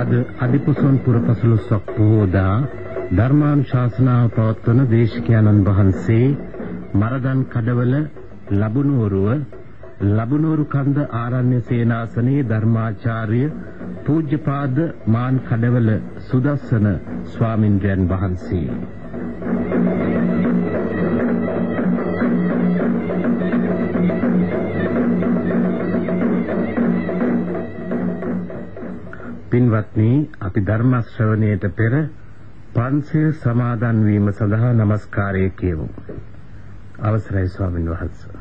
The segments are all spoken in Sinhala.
අද අදිපුසොන් පුර පසළොස්වක පොහෝදා ධර්මානුශාසනාව පවත්වන දේශකයන්න් වහන්සේ මරදන් කඩවල ලබුනුවරුව ලබුනුවරු කන්ද ආරණ්‍ය සේනාසනයේ ධර්මාචාර්ය පූජ්‍යපාද මාන් කඩවල සුදස්සන ස්වාමින්ද්‍රයන් වහන්සේ. පින්වත්නි අපි ධර්ම ශ්‍රවණයට පෙර පන්සිල් සමාදන් වීම සඳහා নমස්කාරය කියමු. අවසරයි ස්වාමීන් වහන්සේ.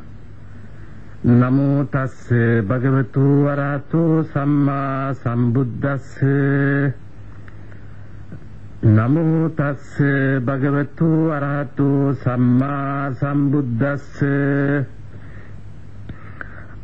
නමෝ තස් භගවතු වරහතෝ සම්මා සම්බුද්දස්ස නමෝ තස් භගවතු වරහතෝ සම්මා සම්බුද්දස්ස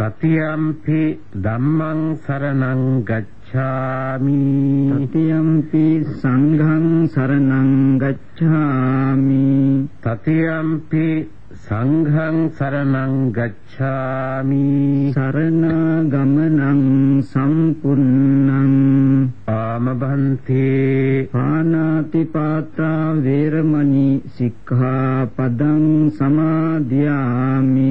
තතියම්පි ධම්මං සරණං ගච්ඡාමි තතියම්පි සංඝං සරණං ගච්ඡාමි තතියම්පි සංඝං සරණං ගච්ඡාමි සරණ ගමනං සම්පුන්නං ආමබන්තේ පානාති පාතා වේරමණී සික්ඛාපදං සමාදියාමි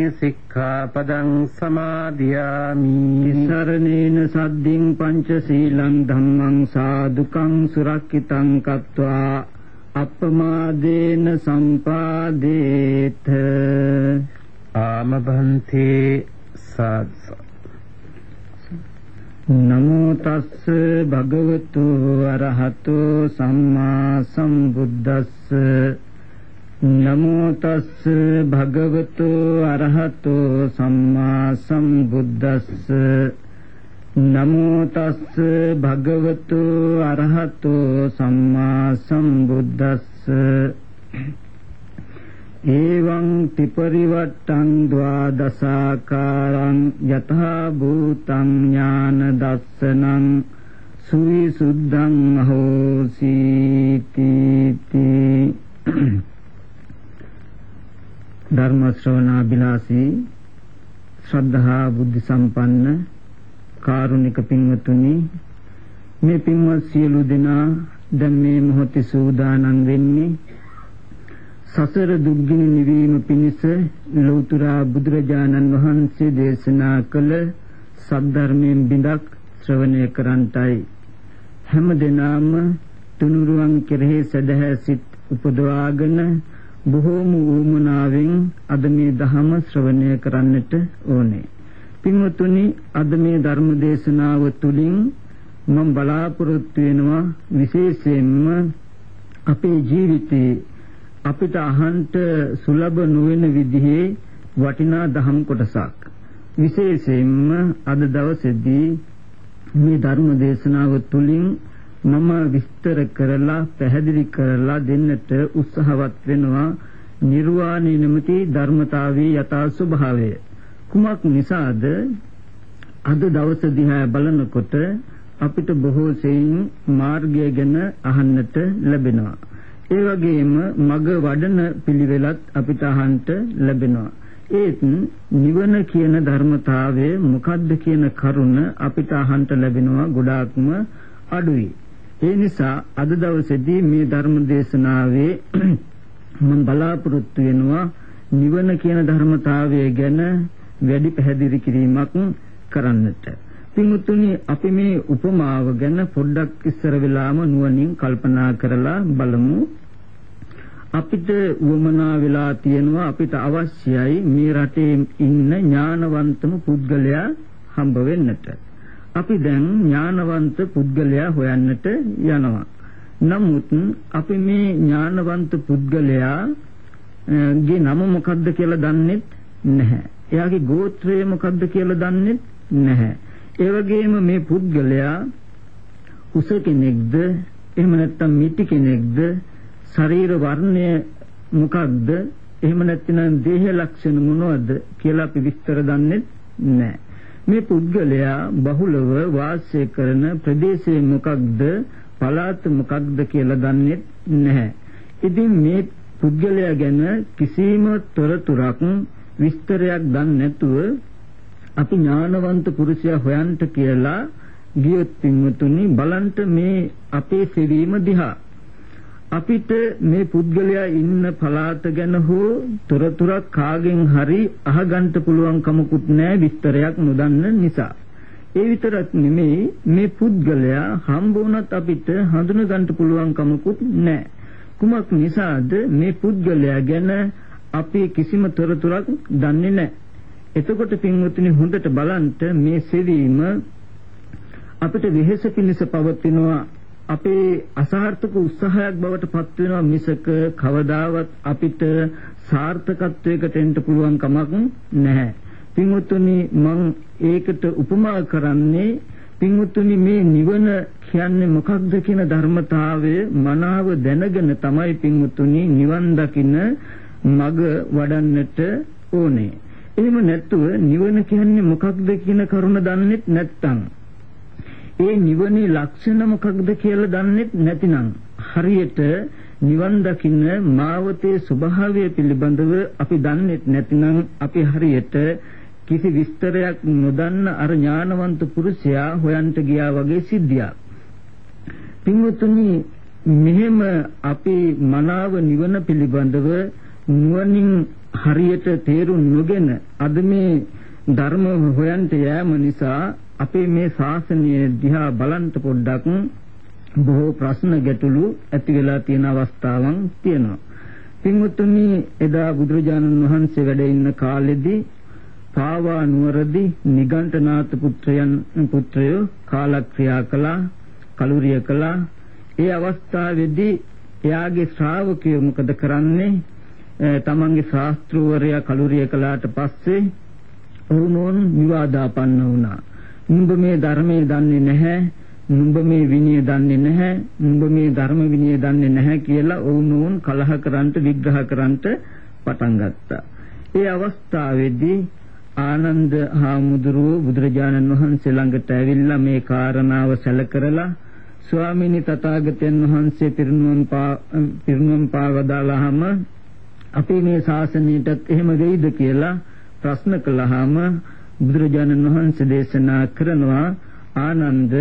සික්ඛාපදං සමාදියාමි නිසරණේන සද්දින් පංචශීලං ධම්මං සාදුකං සුරක්ෂිතං කତ୍වා අප්පමාදේන සම්පාදේත ආමභන්තේ සාත්ස නමෝ තස්ස භගවතු අරහතෝ සම්මා සම්බුද්දස්ස නමෝ තස්ස භගවතු අරහතෝ සම්මා සම්බුද්දස්ස. නමෝ තස්ස භගවතු අරහතෝ සම්මා සම්බුද්දස්ස. එවං ත්‍රිපරිවට්ටං ද්වාදසාකාරං යථා භූතං ඥාන දස්සනං සුවිසුද්ධං හෝසීති ධර්ම ශ්‍රවණාබිලාසී ශ්‍රද්ධා බුද්ධ සම්පන්න කාරුණික පින්වතුනි මේ පින්වත් සියලු දෙනා දැන් මේ මොහොතේ සූදානම් වෙන්නේ සසර දුක්ගිනි නිවීම පිණිස ලෞතර බුදුරජාණන් වහන්සේ දේශනා කළ සද්ධර්මයෙන් බිඳක් ශ්‍රවණය කරන්ටයි. හැම දිනම තුනුරුවන් කෙරෙහි සදහැ සිත් උපදවාගෙන බොහෝම ඌමනාවෙන් අද මේ ධහම ශ්‍රවණය කරන්නට ඕනේ. පින්වතුනි අද මේ ධර්ම දේශනාව තුළින් මම බලාපොරොත්තු වෙනවා විශේෂයෙන්ම අපේ ජීවිතේ අපිට අහන්ට සුලභ නොවන විදිහේ වටිනා දහම් කොටසක් විශේෂයෙන්ම අද දවසේදී මේ ධර්ම දේශනාව තුළින් මම විස්තර කරලා පැහැදිලි කරලා දෙන්නට උත්සාහවත් වෙනවා. නිර්වාණය නැමැති ධර්මතාවයේ යථා ස්වභාවය. කුමක් නිසාද? අද දවස දිහා බලනකොට අපිට බොහෝ සෙයින් මාර්ගය ගැන අහන්නට ලැබෙනවා. ඒ වගේම මග වඩන පිළිවෙලත් අපිට අහන්නට ලැබෙනවා. ඒත් නිවන කියන ධර්මතාවය මොකද්ද කියන කරුණ අපිට අහන්න ලැබෙනවා ගොඩාක්ම අඩුයි. ඒ නිසා අද දවසේදී මේ ධර්ම දේශනාවේ මම බලාපොරොත්තු වෙනවා නිවන කියන ධර්මතාවය ගැන වැඩි පැහැදිලි කිරීමක් කරන්නට. පින්තුනි අපි මේ උපමාව ගැන පොඩ්ඩක් ඉස්සර වෙලාම නුවණින් කල්පනා කරලා බලමු. අපිට වමනා වෙලා තියෙනවා අපිට අවශ්‍යයි මේ රටේ ඉන්න ඥානවන්තම පුද්ගලයා හම්බ වෙන්නට. අපි දැන් ඥානවන්ත පුද්ගලයා හොයන්නට යනවා. නමුත් අපි මේ ඥානවන්ත පුද්ගලයා ගේ නම මොකද්ද කියලා දන්නෙත් නැහැ. එයාගේ ගෝත්‍රය මොකද්ද කියලා දන්නෙත් නැහැ. ඒ වගේම මේ පුද්ගලයා උස කෙනෙක්ද එහෙම නැත්නම් මිටි කෙනෙක්ද ශරීර වර්ණය මොකක්ද එහෙම නැත්නම් දේහ ලක්ෂණ මොනවද කියලා අපි විස්තර දන්නේ නැහැ. මේ පුද්ගලයා බහුලව වාසය කරන ප්‍රදේශය මොකක්ද පළාත මොකක්ද කියලා දන්නේ නැහැ. ඉතින් මේ පුද්ගලයා ගැන කිසිම තොරතුරක් විස්තරයක් දන්නේ නැතුව අපි ඥානවන්ත පුරුෂයා හොයන්ට කියලා ගියොත් පින්වතුනි බලන්ට මේ අපේ සෙවීම දිහා අපිට මේ පුද්ගලයා ඉන්න පළාත ගැන හෝ තොරතුරක් කාගෙන් හරි අහගන්න පුළුවන් කමකුත් නැහැ විස්තරයක් නොදන්න නිසා. ඒ විතරක් නෙමෙයි මේ පුද්ගලයා හම්බ වුණත් අපිට හඳුන ගන්න පුළුවන් කමකුත් නැහැ. කුමක් නිසාද මේ පුද්ගලයා ගැන අපි කිසිම තොරතුරක් දන්නේ නැහැ. එතකොට පින්වතුනි හොඳට බලන්න මේ සෙවීම අපිට වෙහෙස පිණිස පවතිනවා අපේ අසාර්ථක උත්සාහයක් බවට පත් වෙනවා මිසක කවදාවත් අපිට සාර්ථකත්වයකට එන්න පුළුවන් කමක් නැහැ. පින්වත්නි මම ඒකට උපමා කරන්නේ පින්වත්නි මේ නිවන කියන්නේ මොකක්ද කියන ධර්මතාවය මනාව දැනගෙන තමයි පින්වත්නි නිවන් දකින්න මග වඩන්නට ඕනේ. එහෙම නැත්නම් නිවන කියන්නේ මොකක්ද කියන කරුණ දන්නේ නැත්නම් ඒ නිවනේ ලක්ෂණ මොකක්ද කියලා දන්නේ නැතිනම් හරියට නිවන් දකින්න මාවතේ ස්වභාවය පිළිබඳව අපි දන්නේ නැතිනම් අපි හරියට කිසි විස්තරයක් නොදන්න අර ඥානවන්ත පුරුෂයා හොයන්ට ගියා වගේ සිද්ධියක්. පින්වතුනි මෙහෙම අපි මනාව නිවන පිළිබඳව නුවණින් හරියට තේරුම් නොගෙන අද මේ ධර්ම හොයන්ට යෑම නිසා අපේ මේ ශාසනය දිහා බලන්න පොඩ්ඩක් බොහෝ ප්‍රශ්න ගැටලු ඇති වෙලා තියෙන අවස්ථාවන් තියෙනවා. පින්වත්නි එදා බුදුරජාණන් වහන්සේ වැඩ ඉන්න කාලෙදී පාවා නුවරදී නිගණ්ඨනාත පුත්‍රයන් පුත්‍රයෝ කාලක්‍රියා කළා කලුරිය කළා. ඒ අවස්ථාවේදී එයාගේ ශ්‍රාවකයෝ මොකද කරන්නේ? තමන්ගේ ශාස්ත්‍රවරයා කලුරිය කළාට පස්සේ ඔවුනෝන් විවාදාපන්න වුණා. නුඹ මේ ධර්මයේ දන්නේ නැහැ නුඹ මේ විනය දන්නේ නැහැ නුඹ මේ ධර්ම විනය දන්නේ නැහැ කියලා ඔවුනෝන් කලහ කරන්ට විග්‍රහ කරන්ට පටන් ගත්තා. ඒ අවස්ථාවේදී ආනන්ද හාමුදුරුව බුදුරජාණන් වහන්සේ ළඟට ඇවිල්ලා මේ කාරණාව සැලකරලා ස්වාමීනි තථාගතයන් වහන්සේ පිරිනුවම් පා පිරිනුවම් පාවදාලාම අපේ මේ ශාසනයටත් එහෙම වෙයිද කියලා ප්‍රශ්න කළාම බුදුරජාණන් වහන්සේ දේශනා කරනවා ආනන්ද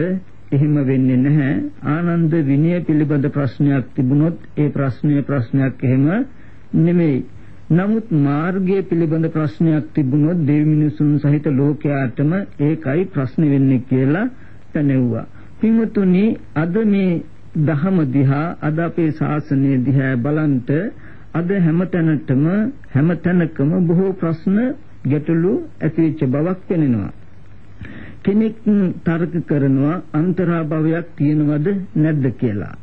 එහෙම වෙන්නේ නැහැ ආනන්ද විනය පිළිබඳ ප්‍රශ්නයක් තිබුණොත් ඒ ප්‍රශ්නය ප්‍රශ්නයක් එහෙම නෙමෙයි. නමුත් මාර්ගය පිළිබඳ ප්‍රශ්නයක් තිබුණොත් දෙවි මිනිසුන් සහිත ලෝකයාටම ඒකයි ප්‍රශ්න වෙන්නේ කියලා පැනෙව්වා. පින්වතුනි අද මේ දහම දිහා අද අපේ ශාසනය දිහා බලන්ට අද හැමතැනටම හැමතැනකම බොහෝ ප්‍රශ්න ගැටලු ඇතිවෙච්ච බවක් පෙනෙනවා. කෙනෙක් තර්ක කරනවා අන්තරාභවයක් තියෙනවද නැද්ද කියලා.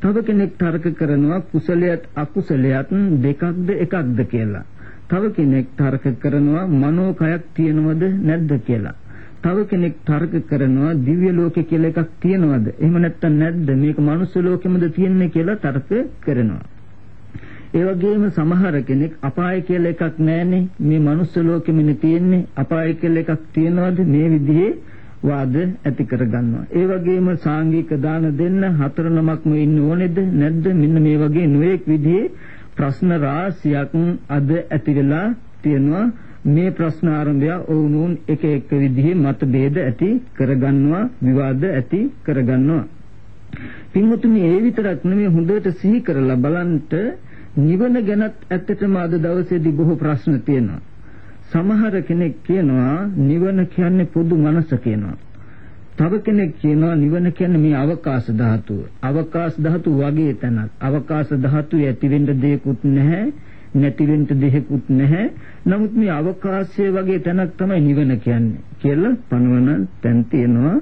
තව කෙනෙක් තර්ක කරනවා කුසලයට අකුසලයට දෙකක්ද එකක්ද කියලා. තව කෙනෙක් තර්ක කරනවා මනෝකයක් තියෙනවද නැද්ද කියලා. තව කෙනෙක් තර්ක කරනවා දිව්‍ය ලෝකෙ කියලා එකක් තියෙනවද? එහෙම නැත්නම් නැද්ද? මේක මනුස්ස ලෝකෙමද තියෙන්නේ කියලා තර්ක කරනවා. ඒ වගේම සමහර කෙනෙක් අපාය කියලා එකක් නැහැනේ. මේ මනුස්ස ලෝකෙමනේ තියෙන්නේ. අපාය කියලා එකක් තියනවද? මේ විදිහේ වාද ඇති කරගන්නවා. ඒ වගේම සාංගික දාන දෙන්න හතර නමක්ම ඉන්න ඕනේද නැද්ද? මෙන්න මේ වගේ නොඑක් විදිහේ ප්‍රශ්න රාශියක් අද ඇති වෙලා තියෙනවා. මේ ප්‍රශ්න ආරම්භය ඔවුනුන් එක එක විදිහේ මතභේද ඇති කරගන්නවා විවාද ඇති කරගන්නවා පින්වතුනි ඒ විතරක් නෙමෙයි හොඳට සිහි කරලා බලන්ට නිවන ගැනත් ඇත්තටම අද දවසේදී බොහෝ ප්‍රශ්න තියෙනවා සමහර කෙනෙක් කියනවා නිවන කියන්නේ පොදු මනස කියනවා තව කෙනෙක් කියනවා නිවන කියන්නේ මේ අවකාශ ධාතුව අවකාශ ධාතුව වගේ තැනක් අවකාශ ධාතුවේ ඇති වෙන්න දෙයක්වත් නැහැ නැති වෙන්න දෙයක්වත් නැහැ. නමුත් මේ අවකාශය වගේ තැනක් තමයි නිවන කියන්නේ කියලා පනවන තැන් තියෙනවා.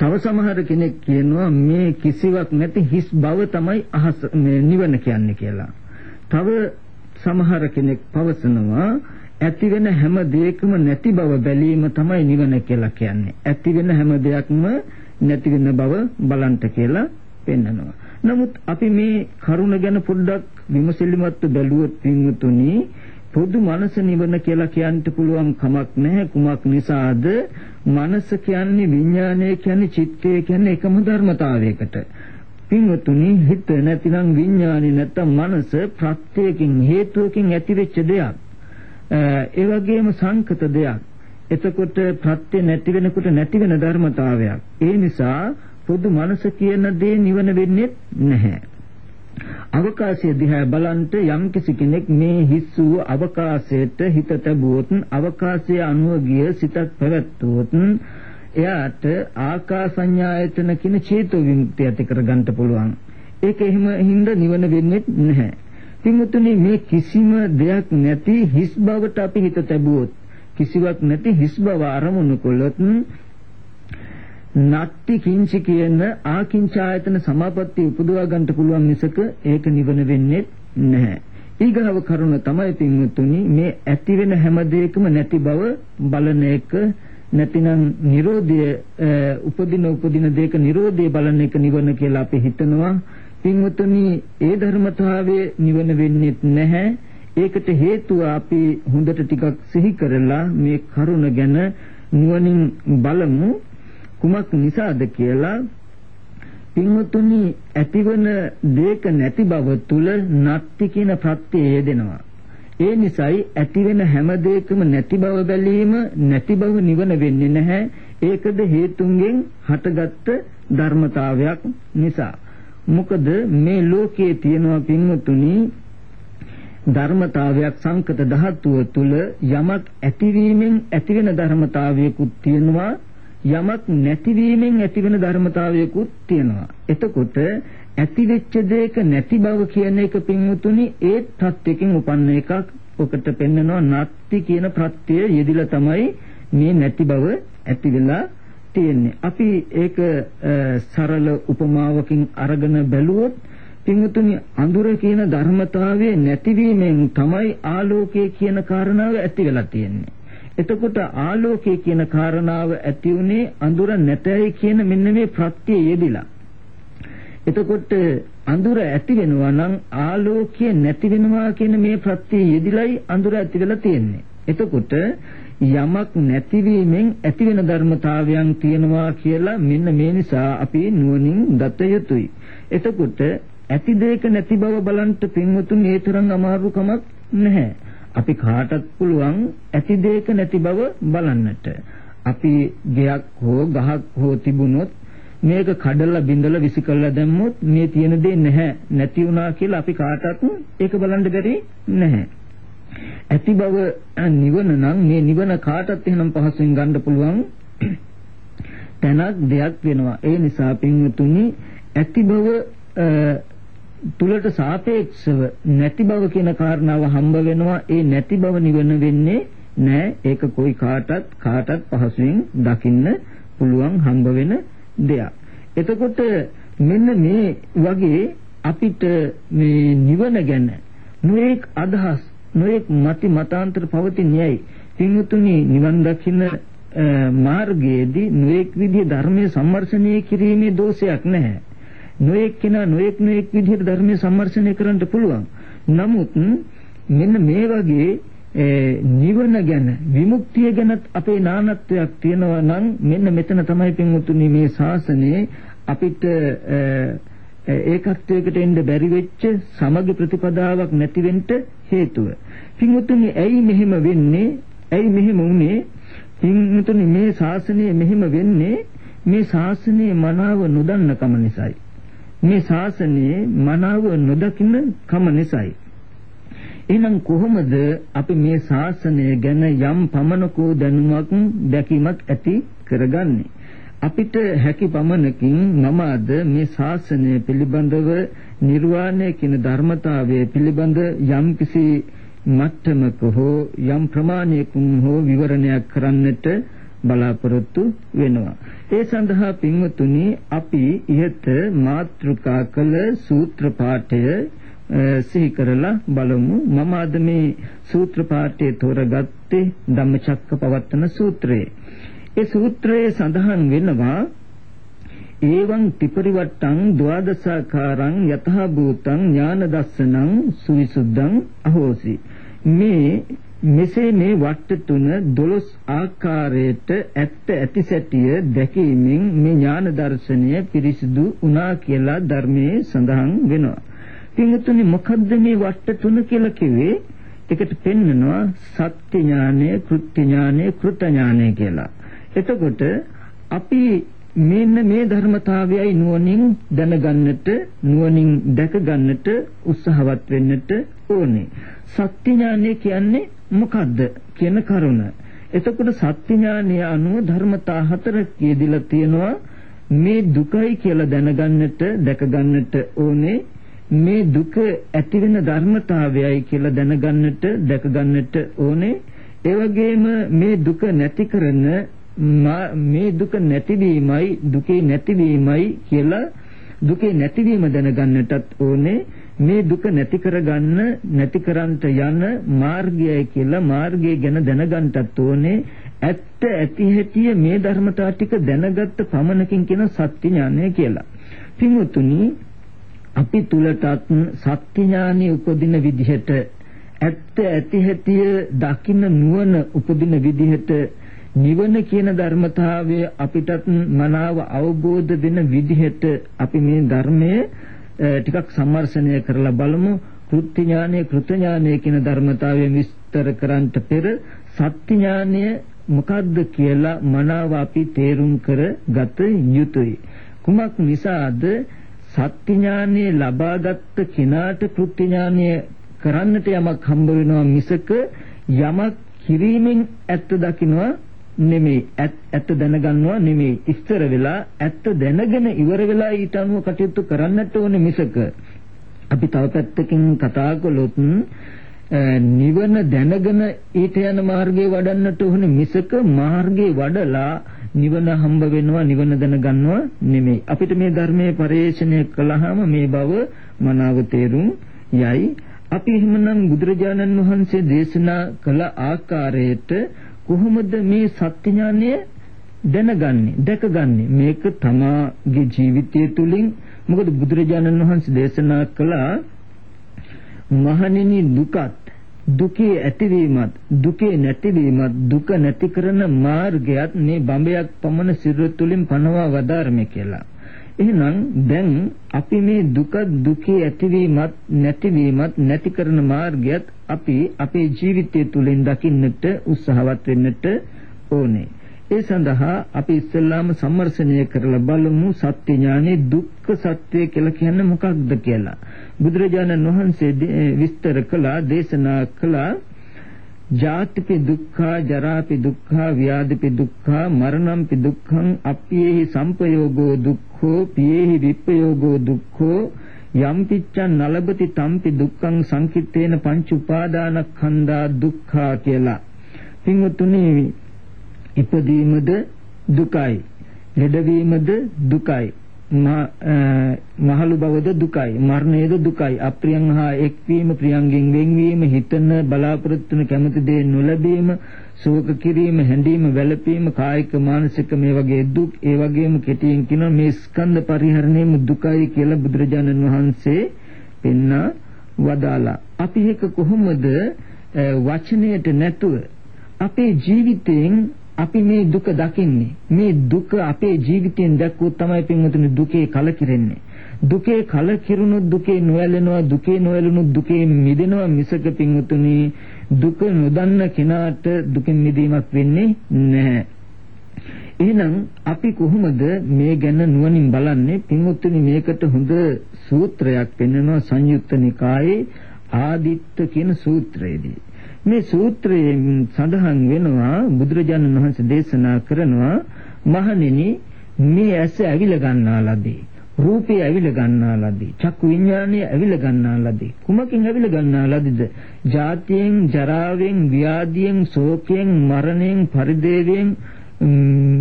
තව සමහර කෙනෙක් කියනවා මේ කිසිවක් නැති හිස් බව තමයි අහස මේ නිවන කියන්නේ කියලා. තව සමහර කෙනෙක් පවසනවා ඇති වෙන හැම දෙයකම නැති බව බැලීම තමයි නිවන කියලා කියන්නේ. ඇති වෙන හැම දෙයක්ම නැති වෙන බව බලන්ට කියලා පෙන්නනවා. නමුත් අපි මේ කරුණ ගැන පොඩ්ඩක් විමසිලිමත්ව බැලුවොත් පින්වතුනි පොදු මනස නිවන කියලා කියන්න පුළුවන් කමක් නැහැ කුමක් නිසාද මනස කියන්නේ විඥානය කියන්නේ චිත්තය කියන්නේ එකම ධර්මතාවයකට. පින්වතුනි හිත නැතිනම් විඥානි නැත්තම් මනස ප්‍රත්‍යයෙන් හේතුවකින් ඇතිවෙච්ච දෙයක්. ඒ වගේම සංකත දෙයක්. එතකොට ප්‍රත්‍ය නැති වෙනකොට නැති වෙන ධර්මතාවයක්. ඒ නිසා පොදු මනස කියන දේ නිවන වෙන්නේ නැහැ. අවකාශය දිහා බලන්ට යම්කිසි කෙනෙක් මේ හිස් වූ අවකාශයට හිත තැබුවොත් අවකාශය අනුව ගිය සිතක් පැවැත්වුවොත් එයාට ආකාසඤ්ඤායතන කියන චේතෝ විමුක්තිය ඇති කරගන්න පුළුවන්. ඒක එහෙම හින්දා නිවන වෙන්නේ නැහැ. පින්වතුනි මේ කිසිම දෙයක් නැති හිස් බවට අපි හිත තැබුවොත් කිසිවක් නැති හිස් බව අරමුණු කළොත් නත්ති කිංචි කියන ආකින්චායතන සමාපatti උපදවා ගන්නට පුළුවන් මිසක ඒක නිවන වෙන්නේ නැහැ. ඊගව කරුණ තමයි පින්වතුනි මේ ඇති වෙන හැම දෙයකම නැති බව බලන එක නැතිනම් Nirodha උපදින උපදින දෙයක Nirodha බලන එක නිවන කියලා අපි හිතනවා. පින්වතුනි ඒ ධර්මතාවයේ නිවන වෙන්නේ නැහැ. ඒකට හේතුව අපි හොඳට ටිකක් සිහි කරලා මේ කරුණ ගැන නුවණින් බලමු. කුමක් නිසාද කියලා පින්වතුනි ඇතිවන දේක නැති බව තුල නත්ති කියන ප්‍රත්‍යය යෙදෙනවා. ඒ නිසායි ඇතිවෙන හැම දෙයකම නැති බව බැලීම නැති බව නිවන වෙන්නේ නැහැ. ඒකද හේතුන්ගෙන් හටගත්ත ධර්මතාවයක් නිසා. මොකද මේ ලෝකයේ තියෙනවා පින්වතුනි ධර්මතාවයක් සංකත ධාතුව තුල යමක් ඇතිවීමෙන් ඇතිවෙන ධර්මතාවයකුත් තියෙනවා යමක් නැතිවීමෙන් ඇතිවෙන ධර්මතාවයකුත් තියෙනවා. එතකොට ඇතිවෙච්ච දෙයක නැති බව කියන එක පින්වුතුනි ඒ තත්ත්වකින් උපන්න එකක්. ඔකට පෙන්නනවා නත්ති කියන ප්‍රත්‍යය යෙදිලා තමයි මේ නැති බව ඇති වෙලා තියෙන්නේ. අපි ඒක සරල උපමාවකින් අරගෙන බැලුවොත් පින්වුතුනි අඳුර කියන ධර්මතාවයේ නැතිවීමෙන් තමයි ආලෝකය කියන කාරණාව ඇති වෙලා තියෙන්නේ. එතකොට ආලෝකය කියන කාරණාව ඇති උනේ අඳුර නැතයි කියන මෙන්න මේ ප්‍රත්‍ය යෙදිලා. එතකොට අඳුර ඇති වෙනවා නම් ආලෝකය නැති වෙනවා කියන මේ ප්‍රත්‍ය යෙදිලයි අඳුර ඇති වෙලා තියෙන්නේ. එතකොට යමක් නැතිවීමෙන් ඇති වෙන ධර්මතාවයන් තියෙනවා කියලා මෙන්න මේ නිසා අපි නුවණින් දත යුතුයි. එතකොට ඇති දෙයක නැති බව බලන්ට පින්වතුන් ඒ තරම් අමාරු කමක් නැහැ. අපි කාටත් පුළුවන් ඇති දෙයක නැති බව බලන්නට. අපි ගෙයක් හෝ ගහක් හෝ තිබුණොත් මේක කඩලා බිඳලා විසි කළා දැම්මොත් මේ තියෙන දේ නැහැ නැති වුණා කියලා අපි කාටවත් ඒක බලන්න බැරි නැහැ. ඇති බව නිවන නම් මේ නිවන කාටත් එහෙනම් පහසුවෙන් ගන්න පුළුවන් තැනක් දෙයක් වෙනවා. ඒ නිසා පින්වතුනි ඇති බව තුලට සාපේක්ෂව නැති බව කියන කාරණාව හම්බ වෙනවා. ඒ නැති බව නිවන වෙන්නේ නෑ. ඒක કોઈ කාටත් කාටත් පහසුවෙන් දකින්න පුළුවන් හම්බ වෙන දෙයක්. එතකොට මෙන්න මේ වගේ අපිට මේ නිවන ගැන නොඑක් අදහස් නොඑක් මති මතාන්තර පවතිනයයි පින්තුනි නිවන් දකින්න මාර්ගයේදී නොඑක් විදිහේ ධර්මයේ සම්මර්ෂණය කිරීමේ දෝෂයක් නැහැ. නොඑක් කෙනා නොඑක් නොඑක් විදිහට ධර්මයේ සම්මර්ෂණය කරන්න පුළුවන්. නමුත් මෙන්න මේ වගේ නිවන ගැන විමුක්තිය ගැන අපේ නානත්වයක් තියෙනවා නම් මෙන්න මෙතන තමයි පින්වතුනි මේ ශාසනයේ අපිට ඒකත්වයකට එන්න බැරි වෙච්ච සමග ප්‍රතිපදාවක් නැති වෙන්න හේතුව. පින්වතුනි ඇයි මෙහෙම වෙන්නේ? ඇයි මෙහෙම වුනේ? පින්වතුනි මේ ශාසනය මෙහෙම වෙන්නේ මේ ශාසනයේ මනාව නොදන්න කම නිසායි. මේ ශාසනයේ මනාව නොදකින්න කම නිසායි. එහෙනම් කොහොමද අපි මේ ශාසනය ගැන යම් පමණකෝ දැනුමක් දැකීමක් ඇති කරගන්නේ? අපිට හැකි පමණකින් මම අද මේ ශාසනය පිළිබඳව නිර්වාණය කියන ධර්මතාවය පිළිබඳ යම්කිසි මට්ටමක හෝ යම් ප්‍රමාණයකින් හෝ විවරණයක් කරන්නට බලාපොරොත්තු වෙනවා. ඒ සඳහා පින්වතුනි අපි ඉහත මාත්‍රිකා කළ සූත්‍ර පාඨය සිහි කරලා බලමු. මම අද මේ සූත්‍ර පාඨය තෝරගත්තේ ධම්මචක්කපවත්තන සූත්‍රයේ. ඒ සූත්‍රයේ සඳහන් වෙනවා ඒවං ත්‍රිපරිවට්ටං ද්වාදසාකාරං යතහ භූතං ඥාන දස්සනං සුවිසුද්ධං අහෝසි මේ මෙසේ මේ වට්ට තුන 12 ආකාරයට ඇත්ත ඇති සැටිය දැකීමෙන් මේ ඥාන දර්ශනය පිරිසිදු වුණා කියලා ධර්මයේ සඳහන් වෙනවා. පින්තුනි මොකද්ද මේ වට්ට තුන කියලා කිව්වේ? ඒකට පෙන්නනවා සත්‍ය ඥානය, කෘත්‍ය ඥානය, කෘත ඥානය කියලා. එතකොට අපි මෙන්න මේ ධර්මතාවයයි නුවණින් දැනගන්නට නුවණින් දැක ගන්නට උත්සාහවත් වෙන්නට ඕනේ. සත්‍ය ඥානය කියන්නේ මොකද්ද කියන කරුණ. එතකොට සත්‍ය ඥානය අනුව ධර්මතා හතරක් යෙදিলা තියෙනවා. මේ දුකයි කියලා දැනගන්නට දැක ගන්නට ඕනේ. මේ දුක ඇති වෙන ධර්මතාවයයි කියලා දැනගන්නට දැක ගන්නට ඕනේ. ඒ වගේම මේ දුක නැති කරන මේ දුක නැතිවීමයි දුකේ නැතිවීමයි කියලා දුකේ නැතිවීම දැනගන්නටත් ඕනේ මේ දුක නැති කරගන්න නැති කරන්ට යන මාර්ගයයි කියලා මාර්ගය ගැන දැනගන්නටත් ඕනේ ඇත්ත ඇති හැටිය මේ ධර්මතා ටික දැනගත්ත පමණකින් කියන සත්‍ය ඥානය කියලා. පින්වතුනි අපි තුලටත් සත්‍ය ඥානෙ උපදින විදිහට ඇත්ත ඇති හැටිය දකින්න නුවණ උපදින විදිහට නිවන කියන ධර්මතාවය අපිටත් මනාව අවබෝධ වෙන විදිහට අපි මේ ධර්මය ටිකක් සම්මර්ෂණය කරලා බලමු. කෘත්‍ය ඥානය කෘත ඥානය කියන ධර්මතාවය විස්තර කරන්නට පෙර සත්‍ය ඥානය මොකද්ද කියලා මනාව අපි තේරුම් කර ගත යුතුයි. කුමක් නිසාද? සත්‍ය ඥානය ලබාගත් කෙනාට කෘත්‍ය ඥානය කරන්නට යමක් හම්බ වෙනවා මිසක යමක් කිරීමෙන් ඇත්ත දකින්නවා නෙමෙයි ඇත්ත දැනගන්නවා නෙමෙයි ඉස්තර වෙලා ඇත්ත දැනගෙන ඉවර වෙලා ඊට අනුව කටයුතු කරන්නට ඕනේ මිසක අපි තව පැත්තකින් කතා කළොත් නිවන දැනගෙන ඊට යන මාර්ගේ වඩන්නට ඕනේ මිසක මාර්ගේ වඩලා නිවන හම්බ වෙනවා නිවන දැනගන්නවා නෙමෙයි අපිට මේ ධර්මයේ පරිශ්‍රණය කළාම මේ බව මනාව තේරුම් යයි. අපි එහෙමනම් බුදුරජාණන් වහන්සේ දේශනා කළ ආකාරයට කොහොමද මේ සත්‍ය ඥානය දැනගන්නේ දැකගන්නේ මේක තමාගේ ජීවිතය තුළින් මොකද බුදුරජාණන් වහන්සේ දේශනා කළා මහණෙනි දුකත් දුකේ ඇතිවීමත් දුකේ නැතිවීමත් දුක නැති කරන මාර්ගයත් මේ බඹයක් පමණ සිරුර තුළින් පනවා වදාරමේ කියලා. එහෙනම් දැන් අපි මේ දුක දුකේ ඇතිවීමත් නැතිවීමත් නැති කරන මාර්ගයත් අපි අපේ ජීවිතය තුළින් දකින්නට උත්සාහවත් වෙන්නට ඕනේ. ඒ සඳහා අපි ඉස්සෙල්ලාම සම්මර්ෂණය කරලා බලමු සත්‍ය ඥානේ දුක්ඛ සත්‍ය කියලා කියන්නේ මොකක්ද කියලා. බුදුරජාණන් වහන්සේ විස්තර කළා දේශනා කළා ජාතිපි දුක්ඛා ජරාපි දුක්ඛා ව්‍යාධිපි දුක්ඛා මරණම්පි දුක්ඛං අප්පියේහි සම්පයෝගෝ දුක්ඛෝ පියේහි විප්පයෝගෝ දුක්ඛෝ යම් පිච්ඡන් නලබති තම්පි දුක්ඛං සංකිට්ඨේන පංච උපාදානස්කන්ධා දුක්ඛා කියලා. පින්වතුනි ඉපදීමද දුකයි. ලෙඩවීමද දුකයි. මහලු බවද දුකයි මරණයද දුකයි. අප්‍රියං හා එක්වීම ප්‍රියංගෙන් වෙන්වීම හිතන බලාපොරොත්තු වෙන කැමති දේ නොලැබීම ශෝක කිරීම හැඬීම වැළපීම කායික මානසික මේ වගේ දුක් ඒ වගේම කෙටියෙන් කියනවා මේ ස්කන්ධ පරිහරණයම දුකයි කියලා බුදුරජාණන් වහන්සේ පෙන්න වදාලා. අපි එක කොහොමද වචනයට නැතුව අපේ ජීවිතයෙන් අපි මේ දුක දකින්නේ. මේ දුක අපේ ජීවිතයෙන් දැක්කොත් තමයි පින්වතුනි දුකේ කලකිරෙන්නේ. දුකේ කලකිරුණු දුකේ නොයැලෙනවා දුකේ නොයැලුණු දුකේ මිදෙනවා මිසක පින්වතුනි. දුක නොදන්න කෙනාට දුකින් මිදීමක් වෙන්නේ නැහැ. එහෙනම් අපි කොහොමද මේ ගැන නුවණින් බලන්නේ? පින්වතුනි මේකට හොඳ සූත්‍රයක් පෙන්වනවා සංයුත්ත නිකායේ ආදිත්ත කියන සූත්‍රයේදී. මේ සූත්‍රයෙන් සඳහන් වෙනවා බුදුරජාණන් වහන්සේ දේශනා කරනවා මහණෙනි මේ ඇස ඇවිල ගන්නා ලදී රූපේ ඇවිල ගන්නා ලදී චක්කු විඥානය ඇවිල ගන්නා ලදී කුමකින් ඇවිල ගන්නා ලදීද? ජාතියෙන් ජරාවෙන් ව්‍යාධියෙන් ශෝකයෙන් මරණයෙන් පරිදේවයෙන්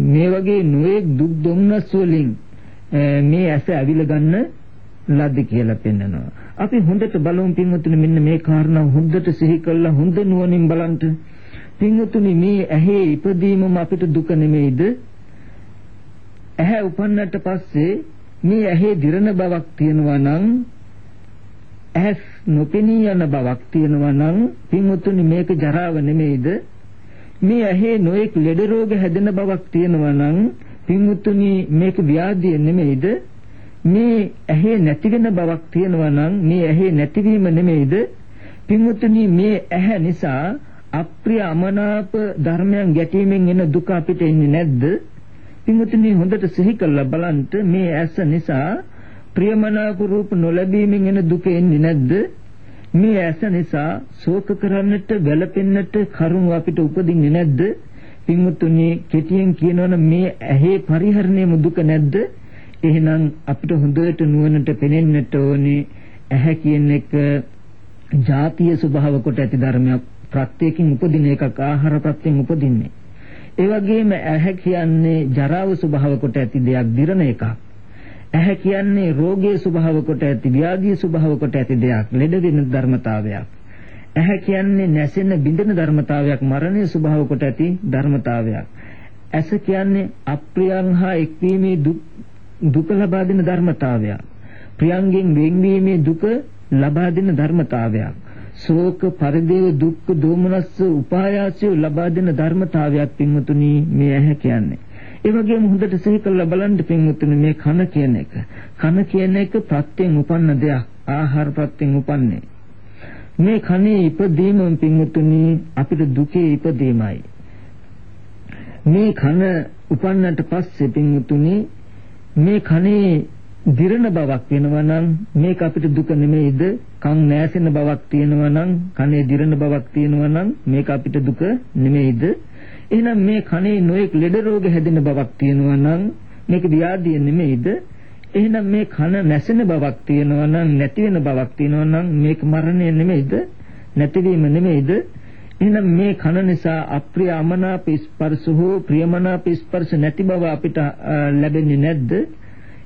මේ වගේ නොයෙක් දුක් දුම්නස් වලින් මේ ඇස ඇවිල ගන්න ලද්ද කියලා පෙන්නනවා අපි හොඳට බලමු පින්වතුනි මෙන්න මේ කාරණා හොඳට සිහි කළා හොඳ නුවණින් බලන්න. පින්වතුනි මේ ඇහි ඉපදීමම අපිට දුක නෙමෙයිද? ඇහැ උපන්නට පස්සේ මේ ඇහි දිරන බවක් තියෙනවා නම් ඇස් නොපෙනී යන බවක් තියෙනවා නම් පින්වතුනි මේක ජරාව නෙමෙයිද? මේ ඇහි නොඑක් ලෙඩ රෝග හැදෙන බවක් තියෙනවා නම් පින්වතුනි මේක ව්‍යාධිය නෙමෙයිද? මේ ඇහි නැති වෙන බවක් තියෙනවා නම් මේ ඇහි නැතිවීම නෙමෙයිද? පින්වතුනි මේ ඇහැ නිසා අප්‍රිය අමනාප ධර්මයන් ගැටීමෙන් එන දුක අපිට එන්නේ නැද්ද? පින්වතුනි හොඳට සිහි කරලා බලන්න මේ ඇස නිසා ප්‍රියමනාප රූප නොලැබීමෙන් එන දුක එන්නේ නැද්ද? මේ ඇස නිසා ශෝක කරන්නට වැළපෙන්නට කරුණ අපිට උපදින්නේ නැද්ද? පින්වතුනි කෙටියෙන් කියනවනම් මේ ඇහි පරිහරණයම දුක නැද්ද? එහෙනම් අපිට හොඳට නුවණට පෙනෙන්නට ඕනේ ඇහැ කියන එක ජාතිය ස්වභාව කොට ඇති ධර්මයක්. ප්‍රත්‍යයෙන් උපදින එකක් ආහාර ප්‍රත්‍යයෙන් උපදින්නේ. ඒ වගේම ඇහැ කියන්නේ ජරාව ස්වභාව කොට ඇති දෙයක් දිරණ එකක්. ඇහැ කියන්නේ රෝගයේ ස්වභාව කොට ඇති ව්‍යාධියේ ස්වභාව කොට ඇති දෙයක් ලෙඩ වෙන ධර්මතාවයක්. ඇහැ කියන්නේ නැසෙන බිඳෙන ධර්මතාවයක් මරණයේ ස්වභාව කොට ඇති ධර්මතාවයක්. ඇස කියන්නේ අප්‍රියං හා එක්වීමේ දුක් දුක ලබා දෙන ධර්මතාවයක්. ප්‍රියංගෙන් වෙන්වීමේ දුක ලබා දෙන ධර්මතාවයක්. ශෝක පරිදේව දුක්ඛ දෝමනස්ස උපායාසය ලබා දෙන ධර්මතාවයක් පින්වතුනි මේ ඇහැ කියන්නේ. ඒ වගේම හොඳට සිහි කරලා බලන්න පින්වතුනි මේ කන කියන එක. කන කියන එක ප්‍රත්‍යයෙන් උපන්න දෙයක්. ආහාර ප්‍රත්‍යයෙන් උපන්නේ. මේ කනේ ඉපදීම පින්වතුනි අපිට දුකේ ඉපදීමයි. මේ කන උපන්නට පස්සේ පින්වතුනි මේ කනේ දිරන බවක් වෙනවා නම් මේක අපිට දුක නෙමෙයිද? කන් නැසෙන බවක් තියෙනවා නම් කනේ දිරන බවක් තියෙනවා නම් මේක අපිට දුක නෙමෙයිද? එහෙනම් මේ කනේ නොයෙක් ලෙඩ රෝග හැදෙන බවක් තියෙනවා නම් මේක ව්‍යාධිය නෙමෙයිද? එහෙනම් මේ කන නැසෙන බවක් තියෙනවා නම් නැති වෙන බවක් තියෙනවා නම් මේක මරණය නෙමෙයිද? නැතිවීම නෙමෙයිද? එහෙනම් මේ කන නිසා අප්‍රිය අමනාප ස්පර්ශ හෝ ප්‍රියමනාප ස්පර්ශ නැති බව අපිට ලැබෙන්නේ නැද්ද?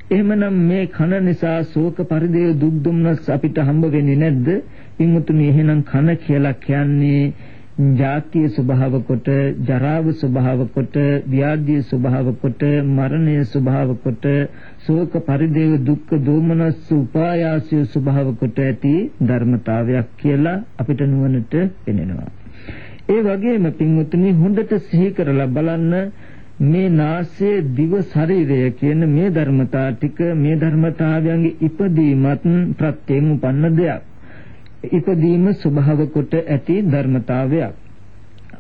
එහෙමනම් මේ කන නිසා ශෝක පරිදේ දුක් දුම්නස් අපිට හම්බ වෙන්නේ නැද්ද? පින්වතුනි එහෙනම් කන කියලා කියන්නේ ජාතිය ස්වභාව කොට, ජරාව ස්වභාව කොට, ව්‍යාධිය ස්වභාව කොට, මරණය ස්වභාව කොට, ශෝක පරිදේව දුක්ඛ දෝමනස් උපායාසය ස්වභාව කොට ඇති ධර්මතාවයක් කියලා අපිට නුවණට පෙනෙනවා. ඒ වගේම පින්වතුනි හොඳට සිහි කරලා බලන්න මේ නාසය දිව ශරීරය කියන මේ ධර්මතා ටික මේ ධර්මතාවයන්ගේ ඉපදීමත් ප්‍රත්‍යයෙන් උපන්න දෙයක්. ඉපදීම ස්වභාව කොට ඇති ධර්මතාවයක්.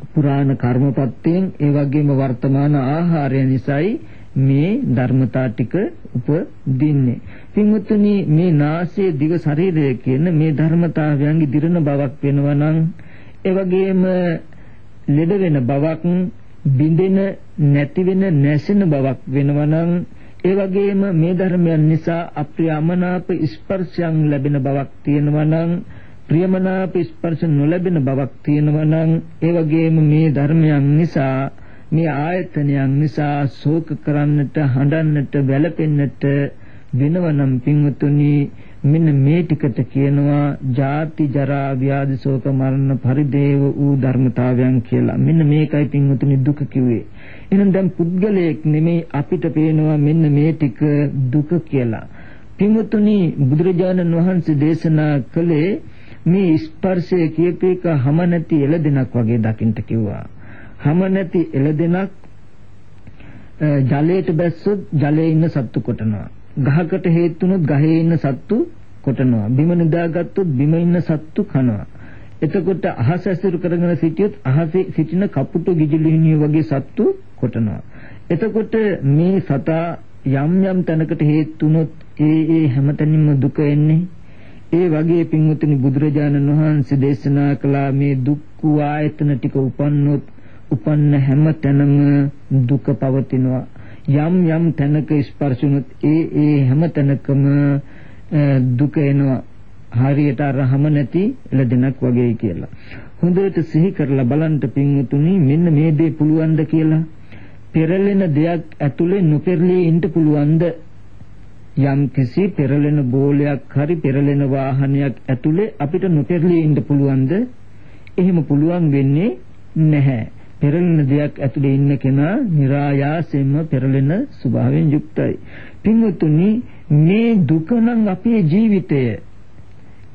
පුරාණ කර්මපත්තෙන් ඒ වගේම වර්තමාන ආහාරය නිසායි මේ ධර්මතා ටික උපදින්නේ. පින්වත්නි මේ නාසය දිව ශරීරය කියන මේ ධර්මතාවයන්ගේ දිරන බවක් වෙනවා නම් ඒ වගේම ලෙඩ වෙන බවක් බිඳෙන නැති වෙන නැසෙන බවක් වෙනවා නම් ඒ වගේම මේ ධර්මයන් නිසා අප්‍රියමනාප ස්පර්ශයන් ලැබෙන බවක් තියෙනවා නම් ප්‍රියමනාප ස්පර්ශ නොලැබෙන බවක් තියෙනවා නම් ඒ වගේම මේ ධර්මයන් නිසා මේ ආයතනයන් නිසා ශෝක කරන්නට හඬන්නට වැළපෙන්නට වෙනවනම් පින්වතුනි මෙන්න මේ ටිකට කියනවා ජාති ජරා ව්‍යාධි ශෝක මරණ පරිදේව වූ ධර්මතාවයන් කියලා. මෙන්න මේකයි පින්වතුනි දුක කිව්වේ. එහෙනම් දැන් පුද්ගලයෙක් නෙමෙයි අපිට පේනවා මෙන්න මේ ටික දුක කියලා. පින්වතුනි බුදුරජාණන් වහන්සේ දේශනා කළේ මේ ස්පර්ශය කියප එක හැම නැති එළදෙනක් වගේ දකින්න කිව්වා. හැම නැති එළදෙනක් ජලයට බැස්සොත් ජලයේ ඉන්න සත්තු කොටනවා. ගහකට හේතුනොත් ගහේ ඉන්න සත්තු කොටනවා. බිම නිදාගත්තොත් බිම ඉන්න සත්තු කනවා. එතකොට අහස ඇසුරු කරගෙන සිටියොත් අහසේ සිටින කපුටු ගිජලිහිණිය වගේ සත්තු කොටනවා. එතකොට මේ සතා යම් යම් තැනකට හේතුනොත් ඒ ඒ හැමතැනින්ම දුක එන්නේ ඒ වගේ පින්වතුනි බුදුරජාණන් වහන්සේ දේශනා කළා මේ දුක්ඛ ආයතන ටික උපන්නොත් උපන්න හැම තැනම දුක පවතිනවා යම් යම් තැනක ස්පර්ශුනොත් ඒ ඒ හැම තැනකම දුක එනවා හරියට අරහම නැති එළදෙනක් වගේ කියලා හොඳට සිහි කරලා බලන්න පින්වතුනි මෙන්න මේ දේ පුළුවන්ද කියලා පෙරලෙන දෙයක් ඇතුලේ නොපෙරළී ඉන්න පුළුවන්ද යම් කිසි පෙරලෙන බෝලයක් හරි පෙරලෙන වාහනයක් ඇතුලේ අපිට නොපෙරළී ඉන්න පුළුවන්ද? එහෙම පුළුවන් වෙන්නේ නැහැ. පෙරලෙන දෙයක් ඇතුලේ ඉන්න කෙනා નિરાයාසයෙන්ම පෙරලෙන ස්වභාවයෙන් යුක්තයි. පින්වතුනි මේ දුක නම් අපේ ජීවිතය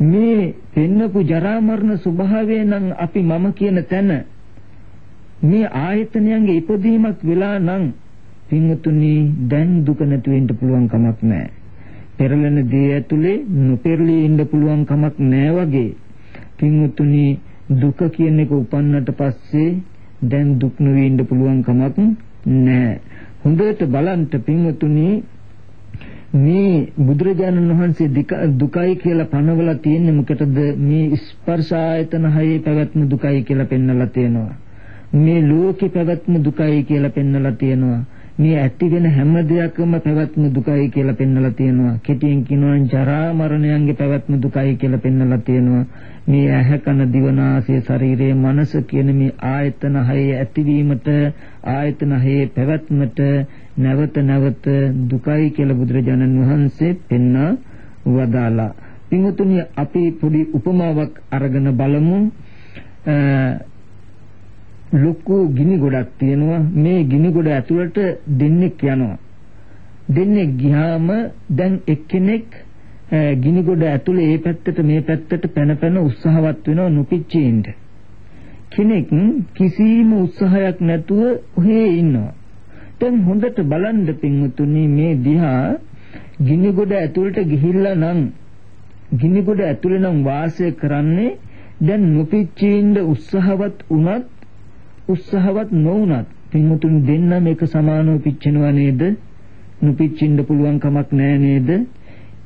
මේ පෙන්නපු ජරා මරණ ස්වභාවය නම් අපි මම කියන තැන මේ ආයතනයන්ගේ ඉපදීමක් වෙලා නම් පින්වතුනි දැන් දුක නැති වෙන්න පුළුවන් කමක් නැහැ. පෙරලෙන දේ ඇතුලේ නොපෙරළී ඉන්න පුළුවන් කමක් නැහැ වගේ. පින්වතුනි දුක කියන එක උපන්නට පස්සේ දැන් දුක් නොවී ඉන්න පුළුවන් කමක් නැහැ. හොඳට බලන්න පින්වතුනි මේ බුදුරජාණන් වහන්සේ දුකයි කියලා පනවලා තියෙන්නේ මොකටද? මේ ස්පර්ශ ආයතන හයේ පැවැත්ම දුකයි කියලා පෙන්වලා තියෙනවා. මේ ලෝකේ පැවැත්ම දුකයි කියලා පෙන්වලා තියෙනවා. මේ ඇති වෙන හැම දෙයක්ම පැවැත්ම දුකයි කියලා පෙන්වලා තියෙනවා. කෙටියෙන් කියනවා ජරා මරණයන්ගේ පැවැත්ම දුකයි කියලා පෙන්වලා තියෙනවා. මේ ඇහැ කන දිව නාසය ශරීරය මනස කියන මේ ආයතන හයේ ඇතිවීමට ආයතන හයේ පැවැත්මට නැවත නැවත දුකයි කියලා බුදුරජාණන් වහන්සේ පෙන්වා වදාලා. පින්වතුනි අපි පොඩි උපමාවක් අරගෙන බලමු. ලොකු ගිනි ගොඩක් තියෙනවා. මේ ගිනි ගොඩ ඇතුළට දෙන්නෙක් යනවා. දෙන්නෙක් ගියාම දැන් එක්කෙනෙක් ගිනි ගොඩ ඇතුළේ ඒ පැත්තට මේ පැත්තට පැන පැන උත්සාහවත් වෙනවා නොපිච්චෙන්න කෙනෙක් කිසිම උත්සාහයක් නැතුව ඔහේ ඉන්නවා. දැන් හොඳට බලන්න පින්වතුනි මේ දිහා ගිනි ගොඩ ඇතුළට ගිහිල්ලා නම් ගිනි ගොඩ ඇතුළේ නම් වාසය කරන්නේ දැන් නොපිච්චෙන්න උත්සාහවත් වුණත් උත්සාහවත් නොවුනත් පින්මුතුන් දෙන්නම එක සමානව පිච්චෙනවා නේද? නොපිච්චින්න පුළුවන් කමක් නැහැ නේද?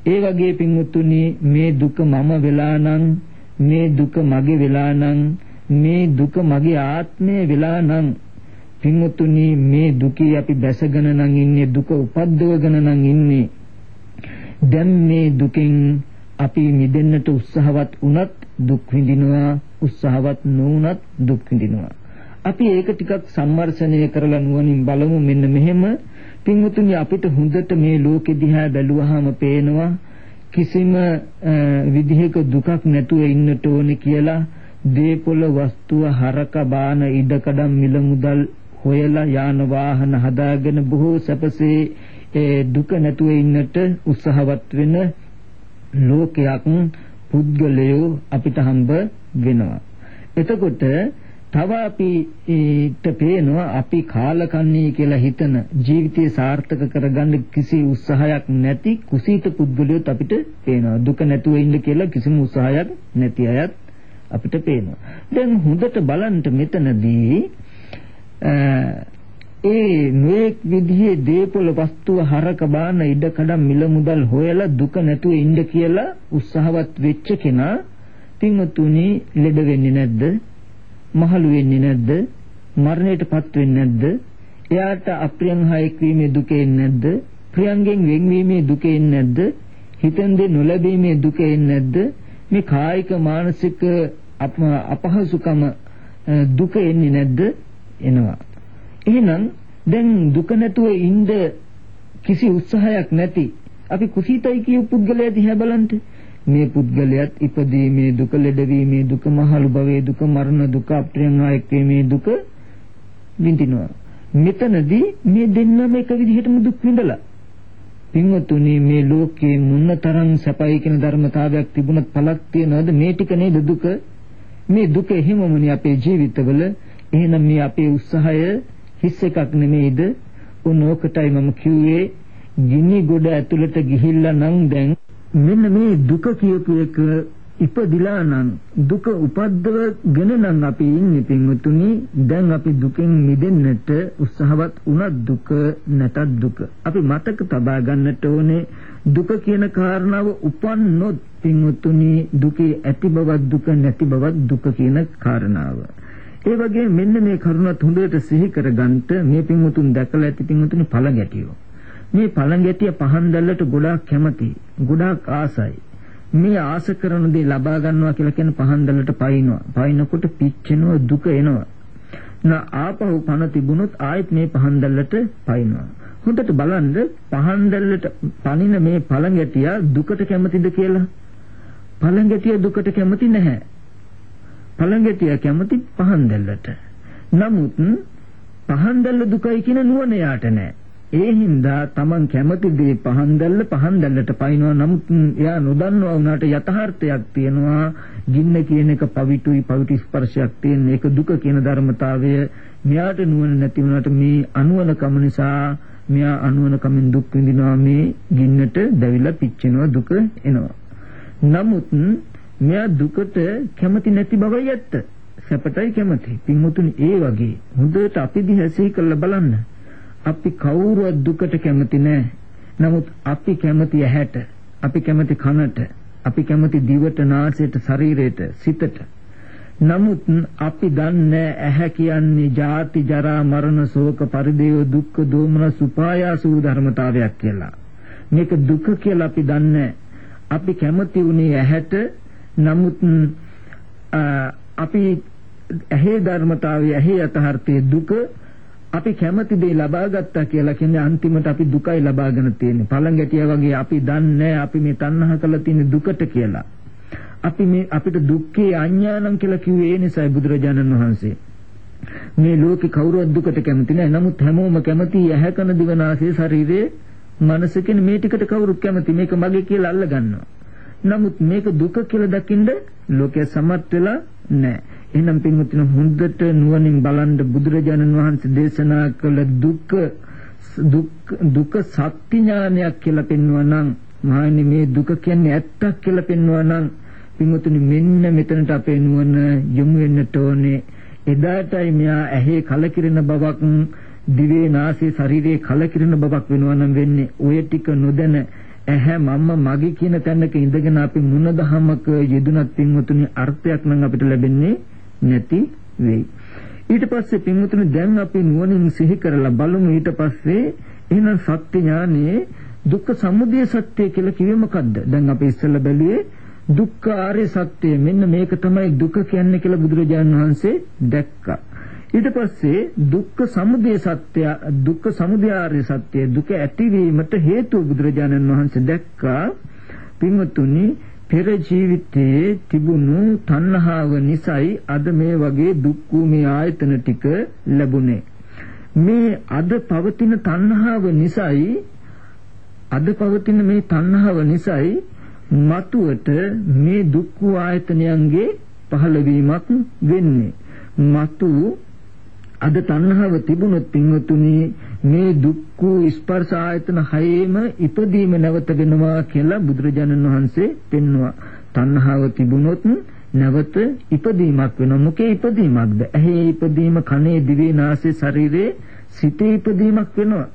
ඒ වගේ පින්මුතුනි මේ දුක මම වෙලා නම් මේ දුක මගේ වෙලා නම් මේ දුක මගේ ආත්මය වෙලා නම් පින්මුතුනි මේ දුකේ අපි බැසගෙන නම් ඉන්නේ දුක උපද්දවගෙන නම් ඉන්නේ දැන් මේ දුකෙන් අපි මිදෙන්නට උත්සාහවත් වුණත් දුක් විඳිනවා උත්සාහවත් නොවුණත් දුක් විඳිනවා අපි ඒක ටිකක් සම්මර්ෂණය කරලා නුවණින් බලමු. මෙන්න මෙහෙම පින්වතුනි අපිට හොඳට මේ ලෝකෙ දිහා බැලුවාම පේනවා කිසිම විදිහක දුකක් නැතුව ඉන්නට ඕනේ කියලා දීපොළ වස්තුව හරක බාන ඉඩකඩම් මිල මුදල් හොයලා යාන වාහන හදාගෙන බොහෝ සැපසේ ඒ දුක නැතුව ඉන්නට උත්සාහවත් වෙන ලෝකයක් පුද්ගලයෝ අපිට හම්බ වෙනවා. එතකොට තව අපිට පේනවා අපි කාලකන්ණී කියලා හිතන ජීවිතය සාර්ථක කරගන්න කිසි උත්සාහයක් නැති කුසීත පුද්ගලයෝත් අපිට පේනවා දුක නැතුව ඉන්න කියලා කිසිම උත්සාහයක් නැති අයත් අපිට පේනවා. දැන් හොඳට බලන්න මෙතනදී ඒ මේක් විදිහේ දීපොළ වස්තුව හරක බාන ඉඩ කඩම් මිල මුදල් හොයලා දුක නැතුව ඉන්න කියලා උත්සාහවත් වෙච්ච කෙනා පින්වතුනි ලෙඩ වෙන්නේ නැද්ද? මහලු වෙන්නේ නැද්ද? මරණයටපත් වෙන්නේ නැද්ද? එයාට අප්‍රියන් හායක වීමේ දුක එන්නේ නැද්ද? ප්‍රියංගෙන් වෙන්වීමේ දුක එන්නේ නැද්ද? හිතෙන් දෙ නොලැබීමේ දුක එන්නේ නැද්ද? මේ කායික මානසික අපහසුකම දුක එන්නේ නැද්ද? එනවා. එහෙනම් දැන් දුක නැතුව ඉන්න කිසි උත්සාහයක් නැති අපි කුසීතයි කියු පුද්ගලයා දිහා බලන්න මේ පුද්ගලයාත් ඉපදීමේ දුක ලෙඩවීමේ දුක මහලු භවයේ දුක මරණ දුක අප්‍රියංගායක වීමේ දුක විඳිනවා. මෙතනදී මේ දෙන්නම එක විදිහටම දුක් විඳලා. පින්වතුනි මේ ලෝකේ මුන්නතරම් සැපයි කියන ධර්මතාවයක් තිබුණත් පළක් තියනවද? මේ ටික නේද දුක? මේ දුක එහෙමමනේ අපේ ජීවිතවල. එහෙනම් මේ අපේ උත්සාහය හිස් එකක් නෙමෙයිද? උනෝකටයි මම කිව්වේ. ගිනි ගොඩ ඇතුළට ගිහිල්ලා නම් දැන් මෙන්න මේ දුක කියපු එක ඉපදිලා නම් දුක උපද්දවගෙන නම් අපි ඉන්නේ පින්වතුනි. දැන් අපි දුකෙන් මිදෙන්නට උත්සාහවත් වුණත් දුක නැතත් දුක. අපි මතක තබා ගන්නට ඕනේ දුක කියන කාරණාව උපන්නොත් පින්වතුනි දුකේ ඇති බවක් දුක නැති බවක් දුක කියන කාරණාව. ඒ වගේ මෙන්න මේ කරුණත් හොඳට සිහි කරගන්නට මේ පින්වුතුන් දැකලා ඇති පින්වුතුනි පළඟැටියෝ. මේ පළඟැටිය පහන් දැල්ලට ගොඩාක් කැමති, ගොඩාක් ආසයි. මේ ආස කරන දේ ලබා ගන්නවා කියලා කියන පහන් දැල්ලට පයින්නවා. පයින්නකොට පිච්චෙනවා දුක එනවා. නා ආපහු පන තිබුණොත් ආයෙත් මේ පහන් දැල්ලට පයින්නවා. හොඳට බලන්න පහන් දැල්ලට පනින මේ පළඟැටිය දුකට කැමතිද කියලා. පළඟැටිය දුකට කැමති නැහැ. පළඟැටිය කැමති පහන් දැල්ලට. නමුත් පහන් දැල්ල දුකයි කියන නුවණ යාට නැහැ. ඒ හින්දා Taman කැමති දේ පහන් දැල්ල පහන් දැල්ලට පයින්නවා. නමුත් එයා නොදන්නවා වුණාට යථාර්ථයක් තියෙනවා. ගින්න කියන එක පවිතුයි පවිතු ස්පර්ශයක් තියෙන එක දුක කියන ධර්මතාවය මෙයාට නුවණ නැති වුණාට මේ අනුවණකම නිසා මෙයා අනුවණකමින් දුක් විඳිනවා මේ ගින්නට දැවිලා පිච්චෙනවා දුක එනවා. නමුත් මෙයා දුකට කැමති නැති බවයි ඇත්ත. සැපටයි කැමති. පින්වතුනි ඒ වගේ හොඳට අපි දිහා සිහි කරලා බලන්න. අපි කවුරුවත් දුකට කැමති නැහැ. නමුත් අපි කැමති ඇහැට, අපි කැමති කනට, අපි කැමති දිවට, නාසයට, ශරීරයට, සිතට. නමුත් අපි දන්නේ ඇහැ කියන්නේ ජාති ජරා මරණ ශෝක පරිදේව දුක්ඛ දෝමන සුපායාස වූ ධර්මතාවයක් කියලා. මේක දුක කියලා අපි දන්නේ අපි කැමති උනේ ඇහැට නමුත් අපි ඇහි ධර්මතාවය ඇහි යථාර්ථයේ දුක අපි කැමති දේ ලබා ගත්තා කියලා කියන්නේ අන්තිමට අපි දුකයි ලබාගෙන තියෙන්නේ. පළඟැටිය වගේ අපි දන්නේ අපි මේ තණ්හා කරලා තියෙන දුකට කියලා. අපි මේ අපිට දුක්ඛේ අඥානං කියලා කිව්වේ ඒ නිසායි බුදුරජාණන් වහන්සේ. මේ ලෝකේ කවුරුවත් දුකට කැමති නැහැ. නමුත් හැමෝම කැමති ඇහැ කන දිව නාසය ශරීරයේ මනස කියන මේ ටිකට කවුරුත් කැමති. මේක මගේ කියලා අල්ල ගන්නවා. නමුත් මේක දුක කියලා දකින්න ලෝකයේ සමත් වෙලා නැහැ. එහෙනම් පින්වත්නි හොඳට නුවණින් බලන්න බුදුරජාණන් වහන්සේ දේශනා කළ දුක දුක් දුක සත්‍ය ඥානයක් කියලා පෙන්වනවා නම් මහණනි මේ දුක කියන්නේ ඇත්තක් කියලා පෙන්වනවා නම් පින්වත්නි මෙන්න මෙතනට අපේ නුවණ යොමු වෙන්නට ඕනේ. එදාටයි මෙයා ඇහි කලකිරෙන බවක් දිවේ නාසයේ ශරීරයේ කලකිරෙන බවක් වෙනවා නම් වෙන්නේ ඔය ටික නොදැන ඇහැ මම්ම මගේ කියන තැනක ඉඳගෙන අපි මුණ දහමක යෙදුනත් පින්වතුනි අර්ථයක් නම් අපිට ලැබෙන්නේ නැති වෙයි. ඊට පස්සේ පින්වතුනි දැන් අපි නුවණින් සිහි කරලා බලමු ඊට පස්සේ එහෙනම් සත්‍ය ඥානයේ දුක්ඛ සමුදය සත්‍ය කියලා කිව්වේ මොකද්ද? දැන් අපි ඉස්සෙල්ලා බැලුවේ දුක්ඛ ආර්ය සත්‍ය මෙන්න මේක තමයි දුක කියන්නේ කියලා බුදුරජාණන් වහන්සේ දැක්කා. ඊට පස්සේ දුක්ඛ සමුදය සත්‍ය දුක්ඛ සමුදය ආර්ය සත්‍ය දුක ඇතිවීමට හේතුව බුදුරජාණන් වහන්සේ දැක්කා පින්වතුනි පෙර ජීවිතයේ තිබුණු තණ්හාව නිසායි අද මේ වගේ දුක් මේ ආයතන ටික ලැබුණේ. මේ අද පවතින තණ්හාව නිසායි අද පවතින මේ තණ්හාව නිසායි මතුවට මේ දුක් ආයතනයන්ගේ පහළවීමක් වෙන්නේ. මතු අද තණ්හාව තිබුණොත් පින්වතුනි මේ දුක්ඛ ස්පර්ශ ආයතන හයේම ඉපදීම නැවත වෙනවා කියලා බුදුරජාණන් වහන්සේ පෙන්වුවා. තණ්හාව තිබුණොත් නැවත ඉපදීමක් වෙනවා. මොකේ ඉපදීමක්ද? ඇහි ඉපදීම, කනේ, දිවේ, නාසයේ, ශරීරයේ සිතේ ඉපදීමක් වෙනවා.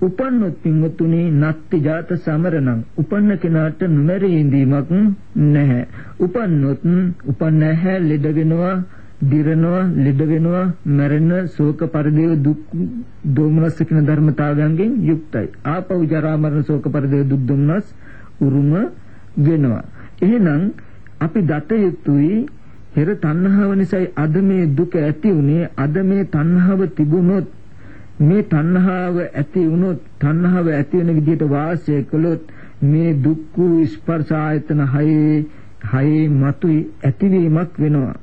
උපන්නොත් පින්වතුනි නත්ති ජාත සමරණං උපන්න කෙනාට නොමැරී ඉඳීමක් නැහැ. උපන්නොත් උපන්න නැහැ ලෙඩ වෙනවා, දිරනවා, ලෙඩ වෙනවා, මැරෙන ශෝක පරිදේව දුක් දෝමනස් කියන ධර්මතාවයන්ගෙන් යුක්තයි. ආපෞ ජරා මරණ ශෝක පරිදේව දුක් දෝමනස් උරුම වෙනවා. එහෙනම් අපි දත යුතුයි පෙර තණ්හාව නිසායි අද මේ දුක ඇති උනේ අද මේ තණ්හාව තිබුණොත් මේ තණ්හාව ඇති වුණොත් තණ්හාව ඇති වෙන විදිහට වාසය කළොත් මේ දුක්ඛ ස්පර්ශ ආයතන හයේ හයේ මතු ඇතිවීමක් වෙනවා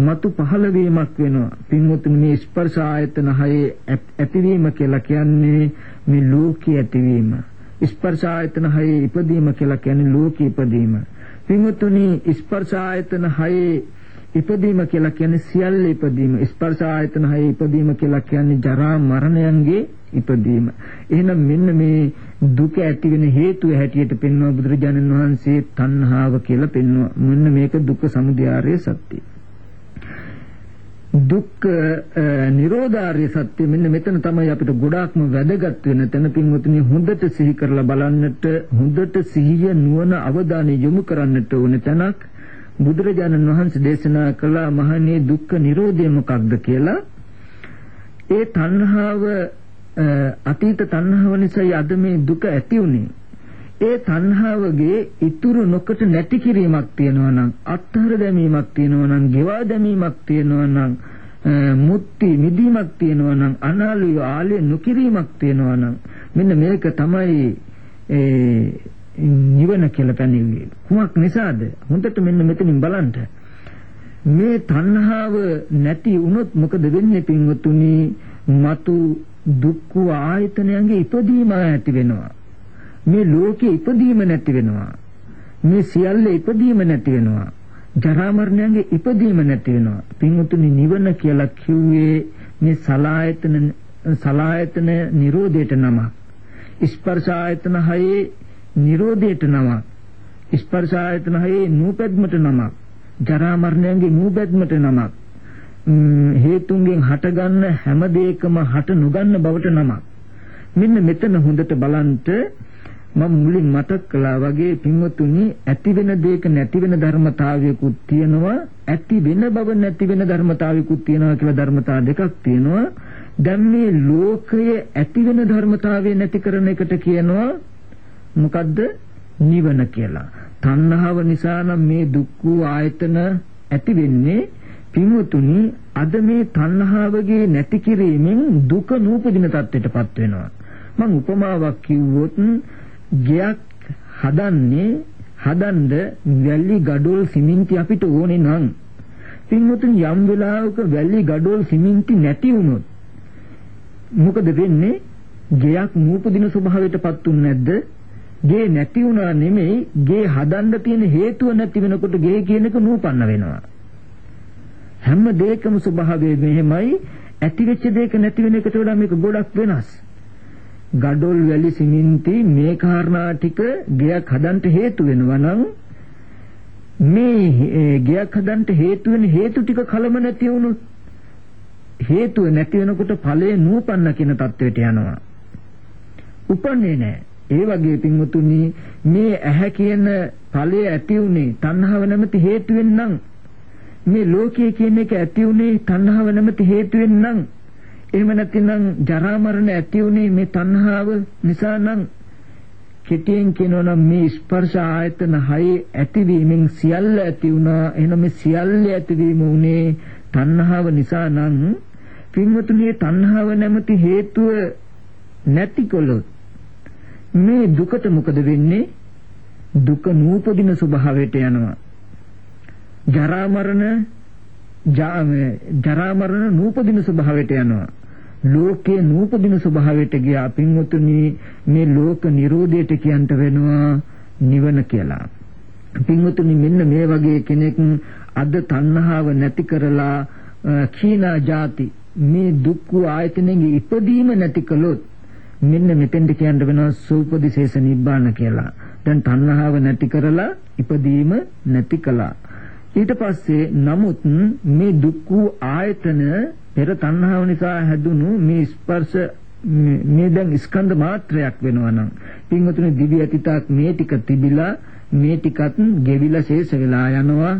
මතු පහළ වීමක් වෙනවා. පින්වතුනි මේ ස්පර්ශ ආයතන හයේ ඇතිවීම කියලා කියන්නේ මේ ලෝකයේ ඇතිවීම. ස්පර්ශ ආයතන හයේ ඉපදීම කියලා කියන්නේ ලෝකයේ ඉපදීම. පින්වතුනි ස්පර්ශ ආයතන හයේ ඉපදීම කියලා කියන්නේ සියල්ල ඉපදීම. ස්පර්ශ ආයතන හයේ ඉපදීම කියලා කියන්නේ ජරා මරණයන්ගේ ඉපදීම. එහෙනම් මෙන්න මේ දුක ඇති වෙන හේතුව හැටියට පෙන්වන බුදුරජාණන් වහන්සේ තණ්හාව කියලා පෙන්වනවා මෙන්න මේක දුක්ඛ සමුදයාරය සත්‍යය. දුක්ඛ නිරෝධාර්ය සත්‍ය මෙන්න මෙතන තමයි අපිට ගොඩාක්ම වැදගත් වෙන තැන පින්වතුනි. හොඳට සිහි කරලා බලන්නට හොඳට සිහිය නුවණ අවධානය යොමු කරන්නට ඕන තැනක් බුදුරජාණන් වහන්සේ දේශනා කළ මහණේ දුක්ඛ නිරෝධය මොකක්ද? කියලා. ඒ තණ්හාව අතීත තණ්හාව නිසා අද මේ දුක ඇති උනේ. ඒ තණ්හාවගේ ඉතුරු නොකට නැති කිරීමක් තියෙනවා නම් අත්හර දැමීමක් තියෙනවා නම් ගෙවා දැමීමක් තියෙනවා නම් මුක්ති මිදීමක් තියෙනවා නම් අනාලය ආලය නොකිරීමක් තියෙනවා නම් මෙන්න මේක තමයි නිවන කියලා පැනෙන්නේ. කුමක් නිසාද? හොඳට මෙන්න මෙතනින් බලන්න. මේ තණ්හාව නැති වුණොත් මොකද වෙන්නේ පින්වතුනි? මතු දුක්ඛ ආයතනයන්ගේ ඉපදීම ඇති වෙනවා. මේ ලෝකේ ඉපදීම නැති වෙනවා. මේ සියල්ල ඉපදීම නැති වෙනවා. ජරා මරණයන්ගේ ඉපදීම නැති වෙනවා. පින්වතුනි නිවන කියලා කිව්වේ මේ සලායතන සලායතන නිරෝධයට නම. ස්පර්ශ ආයතන හයේ නිරෝධයට නමක් ස්පර්ශ ආයතන හයේ නූපැද්මට නමක් ජරා මරණයන්ගේ නූපැද්මට නමක් හේතුන්ගෙන් හටගන්න හැම දෙයකම හට නොගන්න බවට නමක් මෙන්න මෙතන හොඳට බලන්ට මම මුලින් මතක් කළා වගේ පින්වතුනි ඇති වෙන දෙයක නැති වෙන ධර්මතාවයකුත් තියෙනවා ඇති වෙන බව නැති වෙන ධර්මතාවයකුත් තියෙනවා කියලා ධර්මතා දෙකක් තියෙනවා දැන් මේ ලෝකයේ ඇති වෙන ධර්මතාවය නැති කරන එකට කියනවා මොකද්ද නිවන කියලා. තණ්හාව නිසා නම් මේ දුක්ඛ ආයතන ඇති වෙන්නේ පින්වතුනි අද මේ තණ්හාවගේ නැති කිරීමෙන් දුක නූපදින තත්ත්වයටපත් වෙනවා. මම උපමාවක් කිව්වොත් ගයක් හදන්නේ හදන්න වැලි ගඩොල් සිමෙන්ති අපිට ඕනේ නම් පින්වතුනි යම් වෙලාවක වැලි ගඩොල් සිමෙන්ති නැති වුණොත් මොකද වෙන්නේ? ගයක් නූපදින ස්වභාවයටපත් උන්නේ නැද්ද? ගේ නැති වුණා නෙමෙයි ගේ හදන්න තියෙන හේතුව නැති වෙනකොට ගේ කියන එක නූපන්න වෙනවා හැම දෙයකම ස්වභාවය මෙහෙමයි ඇති වෙච්ච දෙයක නැති වෙන එකට වඩා මේක ගොඩක් වෙනස් ගඩොල් වැලි සිමෙන්ති මේ කාරණා ටික ගයක් හදන්න හේතු වෙනවා නම් මේ ගයක් හදන්න හේතු වෙන හේතු ටික කලම නැති වුණොත් හේතුව නැති වෙනකොට ඵලය නූපන්න කියන தത്വයට යනවා. උපන්නේ නැහැ. ඒ වගේ පින්වතුනි මේ ඇහැ කියන ඵලය ඇති උනේ තණ්හාව නැමැති හේතුවෙන් නම් මේ ලෝකය කියන එක ඇති උනේ තණ්හාව නැමැති හේතුවෙන් නම් එහෙම නැතිනම් ජරා මරණ ඇති උනේ මේ තණ්හාව නිසා නම් කෙටියෙන් කියනවා නම් මේ ස්පර්ශ ආයතන හයේ ඇතිවීමෙන් සියල්ල ඇති වුණා එහෙනම් මේ සියල්ල ඇතිවීම උනේ තණ්හාව නිසා නම් පින්වතුනි තණ්හාව නැමැති හේතුව නැතිකොලොත් මේ දුකට මොකද වෙන්නේ? දුක නූපදින ස්වභාවයට යනවා. ජරා මරණ ජරා මරණ නූපදින ස්වභාවයට යනවා. ලෝකේ නූපදින ස්වභාවයට ගියා පින්වතුනි මේ ලෝක නිරෝධයට කියන්ට වෙනවා නිවන කියලා. පින්වතුනි මෙන්න මේ වගේ කෙනෙක් අද තණ්හාව නැති කරලා කීනා ಜಾති මේ දුක්ඛ ආයතනෙගේ ඉපදීම නැති කළොත් මෙන්න මෙතෙන්ට කියන්න වෙනවා සූපදිශේෂ නිබ්බාන කියලා. දැන් තණ්හාව නැති කරලා ඉපදීම නැති කළා. ඊට පස්සේ නමුත් මේ දුක් වූ ආයතන පෙර තණ්හාව නිසා හැදුණු මේ ස්පර්ශ මේ දැන් ස්කන්ධ මාත්‍රයක් වෙනවා නම් පින්වතුනි දිවි ඇතිතාක් මේ ටික තිබිලා මේ ටිකත් ගෙවිලා ශේෂ වෙලා යනවා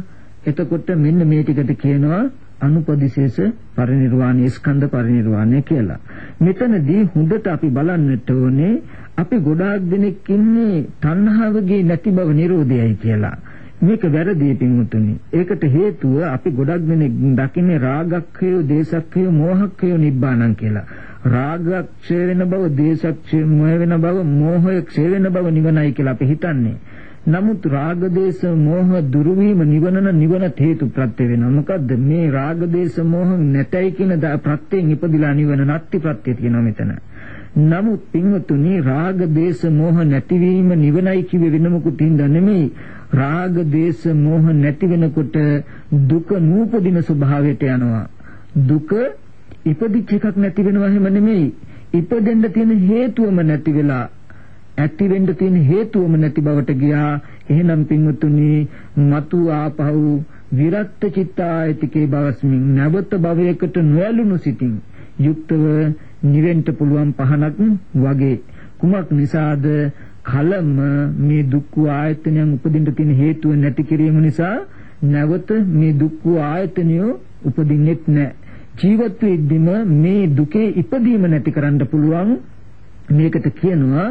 එතකොට මෙන්න මේ ටිකට කියනවා අනුපදිශේෂ පරිනිර්වාණය ස්කන්ධ පරිනිර්වාණය කියලා. මෙතනදී හොඳට අපි බලන්නට ඕනේ අපි ගොඩාක් දෙනෙක් ඉන්නේ තණ්හාවගේ නැති බව නිරෝධයයි කියලා. මේක වැරදි පින්වතුනි. ඒකට හේතුව අපි ගොඩක් දෙනෙක් දකින්නේ රාගක්ඛය, දේශක්ඛය, මෝහක්ඛය නිබ්බාණං කියලා. රාගක්ෂය වෙන බව, දේශක්ෂය වෙන බව, මෝහය ක්ෂය වෙන බව නිවනයි කියලා අපි හිතන්නේ. නමුත් රාග දේශ මොහ දුරු වීම නිවනන නිවන හේතු ප්‍රත්‍ය වෙනවා. මොකද්ද මේ රාග දේශ මොහ නැතයි කියන ප්‍රත්‍යයෙන් ඉපදිලා නිවන නැති ප්‍රත්‍ය තියෙනවා මෙතන. නමුත් පින්වතුනි රාග දේශ මොහ නැතිවීම නිවනයි කිව්වේ වෙන මොකුත් හින්දා නෙමෙයි. රාග දේශ මොහ නැති වෙනකොට දුක නූපදින ස්වභාවයට යනවා. දුක ඉපදිච්ච එකක් නැති වෙනවා එහෙම නෙමෙයි. ඉපදෙන්න තියෙන හේතුවම නැති වෙලා ඇති වෙන්න තියෙන හේතුවම නැති බවට ගියා. එහෙනම් පින්වතුනි මතු ආපහු විරත් චිත්තායතිකේ බවස්මින් නැවත භවයකට නොඇලුණු සිටින් යුක්තව නිවෙන්න පුළුවන් පහනක් වගේ කුමක් නිසාද කලම මේ දුක්ඛ ආයතනයන් උපදින්න තියෙන හේතුව නැති කිරීම නිසා නැවත මේ දුක්ඛ ආයතනය උපදින්නෙත් නැහැ. ජීවත් වෙද්දිම මේ දුකේ ඉපදීම නැති කරන්න පුළුවන් මේකට කියනවා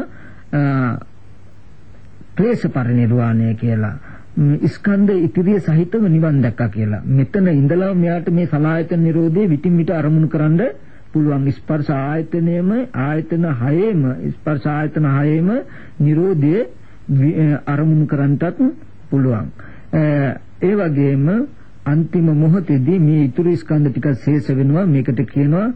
ක්ලේශ පරිනිර්වාණය කියලා. ස්කන්ධ ඉතිරිය සහිතව නිවන් දැක්කා කියලා. මෙතන ඉඳලා මෙයාට මේ සලායතන නිරෝධයේ විтин විට අරමුණු කරන්නේ පුළුවන් ස්පර්ශ ආයතනයේම ආයතන හයේම ස්පර්ශ ආයතන හයේම නිරෝධයේ අරමුණු කරන්නටත් පුළුවන්. ඒ වගේම අන්තිම මොහොතේදී මේ ඉතුරු ස්කන්ධ ටික ශේෂ වෙනවා මේකට කියනවා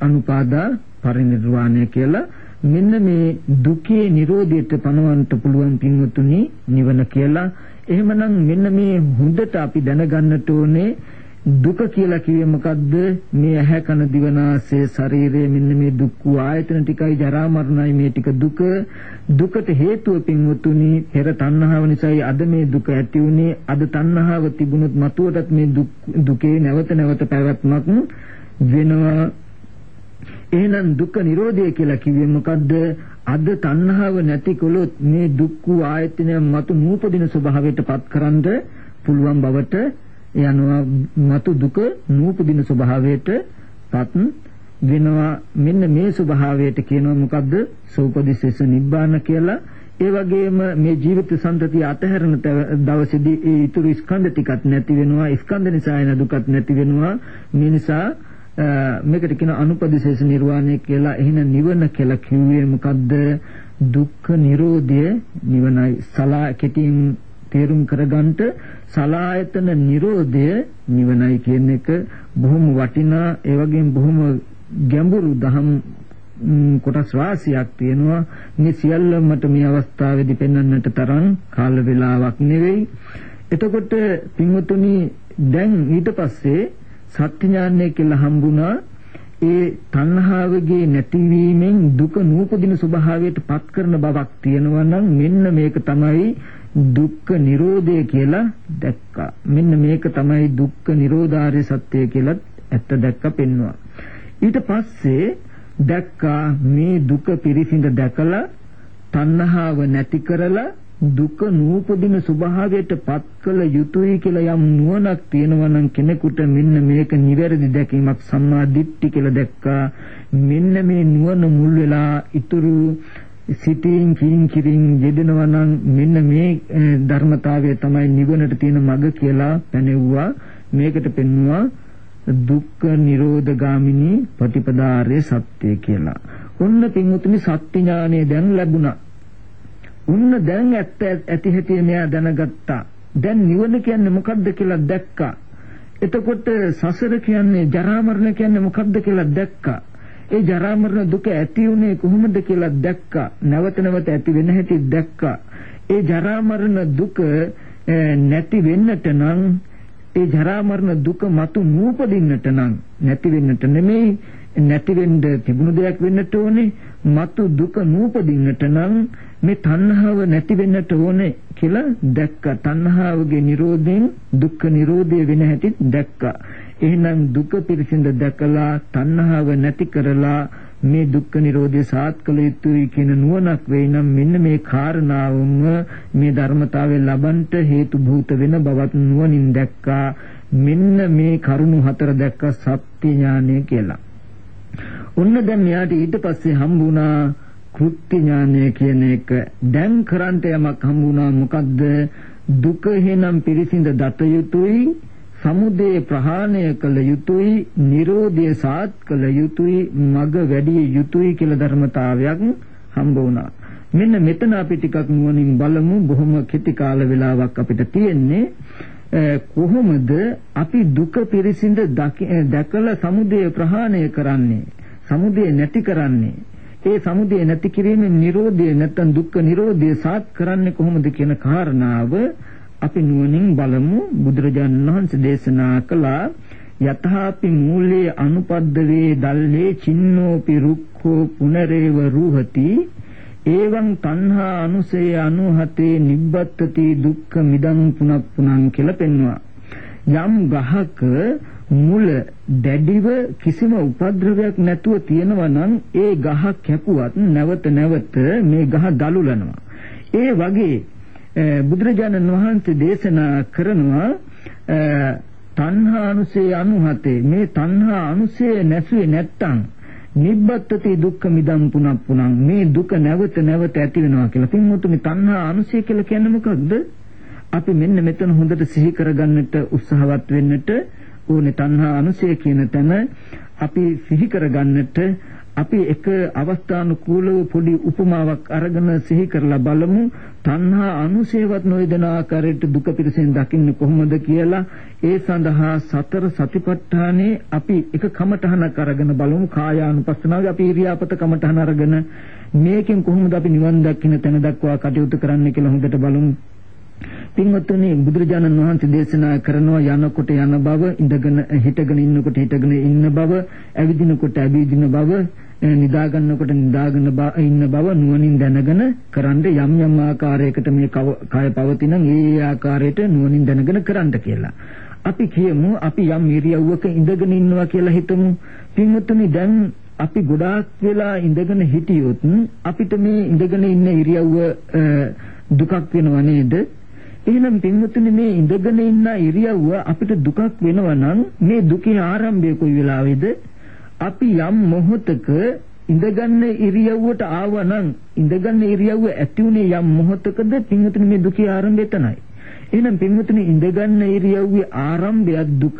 අනුපාදා පරිනිර්වාණය කියලා මෙන්න මේ දුකේ Nirodheට පනවන්න පුළුවන් පින්වතුනි නිවන කියලා. එහෙමනම් මෙන්න මේ හොඳට අපි දැනගන්නට ඕනේ දුක කියලා කිව්වේ මොකද්ද? මේ ඇහැ කන දිවනාසය ශරීරය මෙන්න මේ දුක් ආයතන ටිකයි ජරා මරණයි මේ ටික දුක දුකට හේතුව පින්වතුනි පෙර තණ්හාව නිසායි අද මේ දුක ඇති වුනේ අද තණ්හාව තිබුණොත් මතුවටත් මේ දුකේ නැවත නැවත පැවැත්මක් වෙනවා එහෙනම් දුක්ඛ නිරෝධය කියලා කිව්වේ මොකද්ද? අද තණ්හාව නැතිකොලොත් මේ දුක්ඛ ආයතනය මතු නූපදින ස්වභාවයට පත්කරන්න පුළුවන් බවට යනවා මතු දුක නූපදින ස්වභාවයට පත් වෙනවා. මෙන්න මේ ස්වභාවයට කියනවා මොකද්ද? සෝපදිශේෂ නිබ්බාන කියලා. ඒ වගේම මේ ජීවිත සම්පතිය අතහැරන දවසේදී ඒ ඊතුරු ස්කන්ධ ටිකක් නැති වෙනවා. ස්කන්ධ නිසා එන දුකත් නැති වෙනවා. මේ නිසා මේකට කියන අනුපදිශේෂ නිර්වාණය කියලා. එහෙනම් නිවන කියලා කිව්වේ මොකද්ද? දුක්ඛ නිරෝධය නිවනයි. සලා කෙටින් තේරුම් කරගන්නට සලායතන නිරෝධය නිවනයි කියන එක බොහොම වටිනා ඒ වගේම බොහොම ගැඹුරු දහම් කොටස් වාසියක් තියෙනවා. මේ සියල්ලමට මේ අවස්ථාවේදී පෙන්වන්නට තරම් කාල වේලාවක් නෙවෙයි. එතකොට පින්වතුනි දැන් ඊට පස්සේ සත්‍ය ඥානය කියලා හම්බුණා. ඒ තණ්හාවගේ නැතිවීමෙන් දුක නූපදින ස්වභාවයට පත් කරන බවක් තියෙනවා නම් මෙන්න මේක තමයි දුක්ඛ නිරෝධය කියලා දැක්කා. මෙන්න මේක තමයි දුක්ඛ නිරෝධාරය සත්‍යය කියලා ඇත්ත දැක්ක පෙන්නවා. ඊට පස්සේ දැක්කා මේ දුක පිරිසිඳ දැකලා තණ්හාව නැති කරලා දුක නූපදින ස්වභාවයට පත් කළ යුතුයි කියලා යම් නුවණක් තියෙනවා නම් කෙනෙකුට මෙන්න මේක නිවැරදි දැකීමක් සම්මා දිට්ඨි කියලා දැක්කා මෙන්න මේ නුවණ මුල් වෙලා ඉතුරු සිතින් කින් කිරින් යෙදෙනවා නම් මෙන්න මේ ධර්මතාවය තමයි නිවනට තියෙන මඟ කියලා පැනෙව්වා මේකට පෙන්වුවා දුක්ඛ නිරෝධ ගාමිනී ප්‍රතිපදාරේ සත්‍ය කියලා. ඔන්න පින්වතුනි සත්‍ය ඥානය දැන් ලැබුණා. උන්න දැන් ඇත්ත ඇති හැටි මෙයා දැනගත්තා. දැන් නිවන කියන්නේ මොකද්ද කියලා දැක්කා. එතකොට සසර කියන්නේ ජරා මරණ කියන්නේ මොකද්ද කියලා දැක්කා. ඒ ජරා මරණ දුක ඇති උනේ කොහොමද කියලා දැක්කා. නැවත නැවත ඇති වෙන හැටි දැක්කා. ඒ ජරා මරණ දුක නැති වෙන්නට නම් ඒ ජරා මරණ දුක මතු නූපදින්නට නම් නැති වෙන්නට නෙමෙයි නැති වෙන්න තිබුණු දෙයක් වෙන්නට ඕනේ. මතු දුක නූපදින්නට නම් මේ තණ්හාව නැති වෙන්නට ඕනේ කියලා දැක්කා. තණ්හාවගේ Nirodhen දුක්ඛ Nirodhe වෙන හැටි දැක්කා. එහෙනම් දුක පිරිසිඳ දැකලා තණ්හාව නැති කරලා මේ දුක්ඛ නිරෝධය සාත් කළ යුතුයි කියන නුවණක් වෙයි නම් මෙන්න මේ කාරණාවම මේ ධර්මතාවය ලබන්ට හේතු භූත වෙන බවත් නුවණින් දැක්කා මෙන්න මේ කරුණු හතර දැක්ක සත්‍ය ඥානය කියලා. ඔන්න දැන් මෙයාට ඊට පස්සේ හම්බුණා කෘත්‍ය ඥානය කියන එක. දැන් කරන්ට යමක් හම්බුණා මොකද්ද? දුක හේනම් පිරිසිඳ දත යුතුයි සමුදය ප්‍රහාණය කළ යුතුයි Nirodha සාත් කළ යුතුයි මග වැඩි යුතුයි කියලා ධර්මතාවයක් හම්බ වුණා. මෙන්න මෙතන අපි ටිකක් නුවණින් බලමු. බොහොම කෙටි කාල වේලාවක් අපිට තියෙන්නේ. කොහොමද අපි දුක පිරිසිඳ දැකලා සමුදය ප්‍රහාණය කරන්නේ? සමුදය නැති කරන්නේ? ඒ සමුදය නැති කිරීමෙන් Nirodha නැත්නම් දුක්ඛ Nirodha සාත් කරන්නේ කොහොමද කියන කාරණාව අපි නුවණින් බලමු. බුදුරජාණන් වහන්සේ දේශනා කළා යතහාපි මූලේ අනුපද්දවේ දල්ලේ චින්නෝපි රුක්ඛෝ පුනරේව රුහති. එවං තණ්හා අනුසය අනුහතේ නිබ්බත්තති දුක්ඛ මිදං පුනප්පුනං කියලා පෙන්වුවා. යම් ගහක මුල දැඩිව කිසිම උපද්‍රවයක් නැතුව තියෙනවා නම් ඒ ගහ කැපුවත් නැවත නැවත මේ ගහ දලුලනවා ඒ වගේ බුදුරජාණන් වහන්සේ දේශනා කරනවා තණ්හානුසය අනුහතේ මේ තණ්හා අනුසය නැසුවේ නැත්තම් නිබ්බත්තති දුක්ඛ මිදම් පුනප්පුනං මේ දුක නැවත නැවත ඇති වෙනවා කියලා. පින්වතුනි තණ්හා අනුසය කියලා කියන්නේ මොකක්ද? අපි මෙන්න මෙතන හොඳට සිහි කරගන්නට උත්සාහවත් වෙන්නට ඕනේ තණ්හා අනුසය කියන තැන අපි සිහි කරගන්නට අපි එක අවස්ථානුකූලව පොඩි උපමාවක් අරගෙන සිහි කරලා බලමු. තණ්හා අනුසේවත් නොයදන ආකාරයට දුක පිරසෙන් දකින්නේ කොහොමද කියලා. ඒ සඳහා සතර සතිපට්ඨානේ අපි එක කමඨහනක් අරගෙන බලමු. කායානුපස්සනාවේ අපි ඉරියාපත කමඨහන අරගෙන මේකෙන් කොහොමද අපි නිවන් දකින්න තැන දක්වා කටයුතු කරන්න කියලා හොඳට බලමු. පින්වත්නි බුදුරජාණන් වහන්සේ දේශනා කරනවා යනකොට යන බව ඉඳගෙන හිටගෙන ඉන්නකොට හිටගෙන ඉන්න බව ඇවිදිනකොට ඇවිදින බව නිදා ගන්නකොට නිදාගෙන ඉන්න බව නුවණින් දැනගෙන කරන්න යම් යම් ආකාරයකට මේ කය පවතින ඒ ආකාරයට නුවණින් දැනගෙන කරන්න කියලා. අපි කියමු අපි යම් ඉරියව්වක ඉඳගෙන ඉන්නවා කියලා හිතමු. පින්වත්නි දැන් අපි ගොඩාක් වෙලා ඉඳගෙන හිටියොත් අපිට මේ ඉඳගෙන ඉන්න ඉරියව්ව දුකක් වෙනව නේද? එහෙනම් පින්වතුනි මේ ඉඳගෙන ඉන්න ඉරියව්ව අපිට දුකක් වෙනවා නම් මේ දුකේ ආරම්භය කොයි වෙලාවේද? අපි යම් මොහොතක ඉඳගන්න ඉරියව්වට ආවනම් ඉඳගන්න ඉරියව්ව ඇති උනේ යම් මොහොතකද පින්වතුනි මේ දුකේ ආරම්භය එතනයි. එහෙනම් පින්වතුනි ඉඳගන්න ඉරියව්වේ ආරම්භය දුක,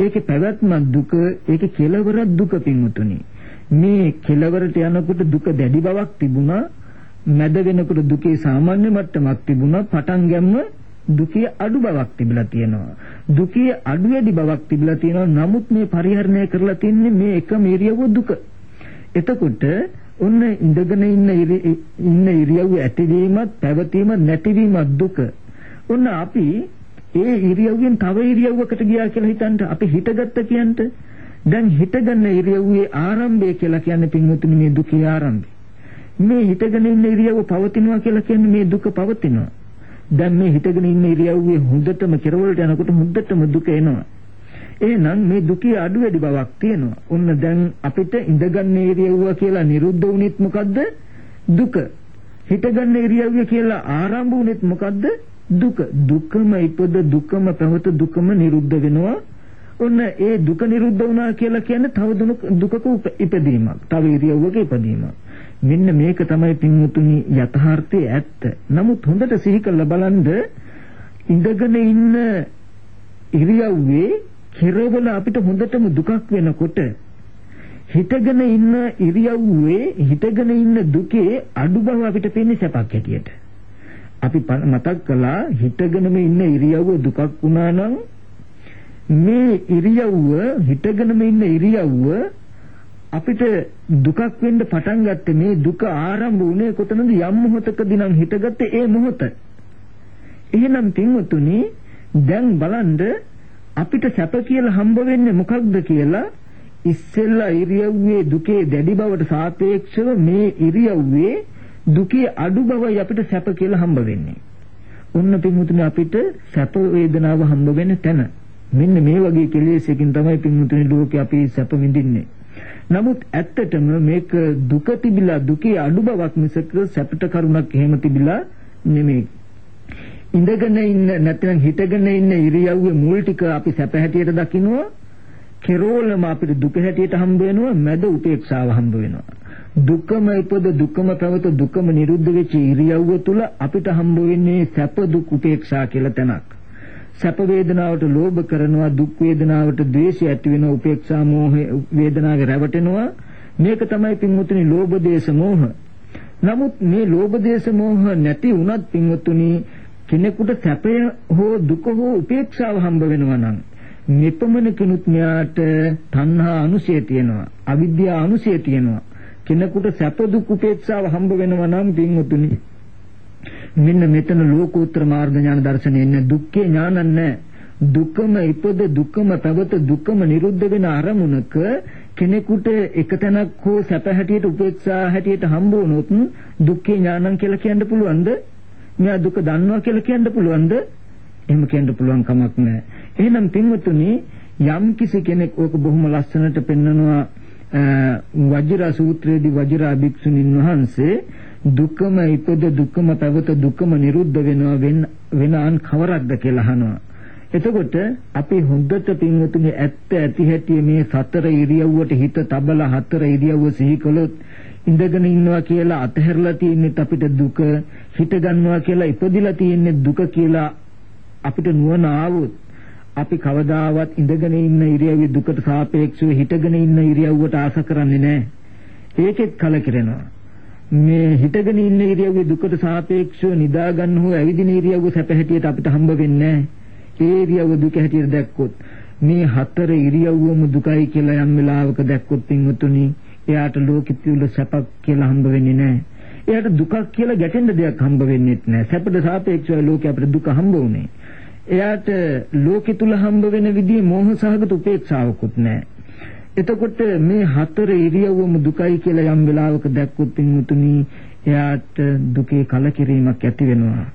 ඒකේ පැවැත්ම දුක, ඒකේ කෙලවර දුක පින්වතුනි. මේ කෙලවරට යනකොට දුක දැඩි බවක් තිබුණා මැද වෙනකොට දුකේ සාමාන්‍ය මට්ටමක් තිබුණා පටන් ගැම්ම දුකේ අඩු බවක් තිබිලා තියෙනවා. දුකේ අඩු වැඩි බවක් තිබිලා තියෙනවා. නමුත් මේ පරිහරණය කරලා තින්නේ මේ එකම ඉරියව්ව දුක. එතකොට ඔන්න ඉඳගෙන ඉන්න ඉන්න ඉරියව්ව ඇතිවීමත් පැවතීමත් නැතිවීමත් දුක. ඔන්න අපි ඒ ඉරියව්වෙන් තව ඉරියව්වකට ගියා කියලා හිතන්න අපි හිතගත්ත කියන්ට. දැන් හිතගන්න ඉරියව්වේ ආරම්භය කියලා කියන්නේ පින්වතුනි මේ දුකේ ආරම්භය. මේ හිතගෙන ඉන්න ඉරියව්ව පවතිනවා කියලා කියන්නේ මේ දුක පවතිනවා. දැන් මේ හිතගෙන ඉන්න ඉරියව්වේ හොඳටම කෙරවලට යනකොට හොඳටම දුක එනවා. එහෙනම් මේ දුකේ අඩු වැඩි බවක් තියෙනවා. ඔන්න දැන් අපිට ඉඳගන්න ඉරියව්ව කියලා නිරුද්ධ වුණෙත් මොකද්ද? දුක. හිතගන්න ඉරියව්ව කියලා ආරම්භ වුණෙත් මොකද්ද? දුක. දුකම ඉපද දුකම පැවත දුකම නිරුද්ධ වෙනවා. ඔන්න ඒ දුක නිරුද්ධ වුණා කියලා කියන්නේ තව දුකක ඉපදීමක්. තව ඉරියව්වක ඉපදීමක්. මෙන්න මේක තමයි පින්වතුනි යථාර්ථයේ ඇත්ත. නමුත් හොඳට සිහි කරලා බලන්න ඉඳගෙන ඉන්න ඉරියව්වේ කෙරවල අපිට හොඳටම දුකක් වෙනකොට හිතගෙන ඉන්න ඉරියව්වේ හිතගෙන ඉන්න දුකේ අඩු බව අපිට පේන්නේ සැපක් හැටියට. අපි මතක් කළා හිතගෙනම ඉන්න ඉරියව්ව දුකක් වුණා නම් මේ ඉරියව්ව හිතගෙනම ඉන්න ඉරියව්ව අපිට දුකක් වෙන්න පටන් ගත්තේ මේ දුක ආරම්භ වුණේ කොතනද යම් මොහොතකදී නම් හිටගත්තේ ඒ මොහොත. එහෙනම් පින්වතුනි දැන් බලන්න අපිට සැප කියලා හම්බ වෙන්නේ මොකක්ද කියලා ඉස්සෙල්ලා ඉරියව්වේ දුකේ දැඩි බවට සාපේක්ෂව මේ ඉරියව්වේ දුකේ අඩු බවයි අපිට සැප කියලා හම්බ වෙන්නේ. ඔන්න පින්වතුනි අපිට සැප වේදනාව හම්බ වෙන තැන. මෙන්න මේ වගේ කෙලෙසකින් තමයි පින්වතුනි ලෝකේ අපි සැප විඳින්නේ. නමුත් ඇත්තටම මේක දුක තිබිලා දුකේ අඩු බවක් මිසක සැපට කරුණක් එහෙම තිබිලා නෙමෙයි. ඉඳගෙන ඉන්න නැත්නම් හිටගෙන ඉන්න ඉරියව්වේ මුල් ටික අපි සැප හැටියට දකිනවා. කෙරෝලම අපිට දුක හැටියට හම්බ වෙනවා මැද උපේක්ෂාව හම්බ වෙනවා. දුකම ඉපද දුකම පැවත දුකම නිරුද්ධ වෙච්ච ඉරියව්ව තුල අපිට හම්බ වෙන්නේ සැප දුක් උපේක්ෂා කියලා තැනක්. සැප වේදනාවට ලෝභ කරනවා දුක් වේදනාවට ද්වේෂය ඇති වෙනවා උපේක්ෂා මෝහ වේදනාවේ රැවටෙනවා. මේක තමයි පින්වතුනි ලෝභ දේශ මෝහ. නමුත් මේ ලෝභ දේශ මෝහ නැති වුණත් පින්වතුනි කෙනෙකුට සැපය හෝ දුක හෝ උපේක්ෂාව හම්බ වෙනවා නම් මෙපමණ කෙනුත් මෙයාට තණ්හා අනුසය තියෙනවා අවිද්‍යාව අනුසය තියෙනවා. කෙනෙකුට සැප දුක් උපේක්ෂාව හම්බ වෙනවා නම් පින්වතුනි මෙන්න මෙතන ලෝකෝත්තර මාර්ග ඥාන දර්ශනේ ඉන්නේ දුක්ඛේ ඥානක් නැහැ දුකම ඉපද දුකම පැවත දුකම නිරුද්ධ වෙන අරමුණක කෙනෙකුට එක තැනක් හෝ සැප හැටියට උපේක්ෂා හැටියට හම්බ වුණොත් දුක්ඛේ ඥානං කියලා කියන්න පුළුවන්ද මෙයා දුක දන්නවා කියලා කියන්න පුළුවන්ද? එහෙම කියන්න පුළුවන් කමක් නැහැ. එහෙනම් පින්වතුනි යම් කිසි කෙනෙක් ඕක බොහොම ලස්සනට පෙන්නනවා වජිරා සූත්‍රයේදී වජිරා භික්ෂුණීන් වහන්සේ දුකම ඉපද දුකම පැවත දුකම නිරුද්ධ වෙනවා වෙනාන් කවරක්ද කියලා අහනවා. එතකොට අපි හොඳට පින්වතුනි ඇත්ත ඇති හැටි මේ සතර ඉරියව්වට හිත තබලා හතර ඉරියව්ව සිහි කළොත් ඉඳගෙන ඉන්නවා කියලා අතහැරලා තියෙන්නේ අපිට දුක හිත ගන්නවා කියලා ඉපදිලා තියෙන්නේ දුක කියලා අපිට නුවණ ආවොත් අපි කවදාවත් ඉඳගෙන ඉන්න ඉරියව්වේ දුකට සාපේක්ෂව හිටගෙන ඉන්න ඉරියව්වට ආස කරන්නේ නැහැ. ඒකෙත් කලකිරෙනවා. මේ හිටගෙන ඉන්න ඉරියව්වේ දුකට සාපේක්ෂව නිදා ගන්න හෝ ඇවිදින ඉරියව්ව සැප හැටියට අපිට හම්බ වෙන්නේ නැහැ. ඒ ඉරියව්ව දුක හැටියට දැක්කොත් මේ හතර ඉරියව්වම දුකයි කියලා යම් වෙලාවක දැක්කොත් පින්වතුනි එයාට ලෝකෙ තුල සැපක් කියලා හම්බ වෙන්නේ නැහැ. එයාට දුකක් කියලා ගැටෙන්න දෙයක් හම්බ වෙන්නේ නැහැ. සැපට සාපේක්ෂව ලෝකේ අපිට දුක හම්බ වුනේ. එයාට ලෝකෙ තුල හම්බ වෙන විදිහේ මෝහ සහගත උපේක්ෂාවකුත් නැහැ. එතකොට මේ හතර ඉරියව්වම දුකයි කියලා යම් වෙලාවක දැක්කොත් පින්තුනි එයාට දුකේ කලකිරීමක් ඇති වෙනවා.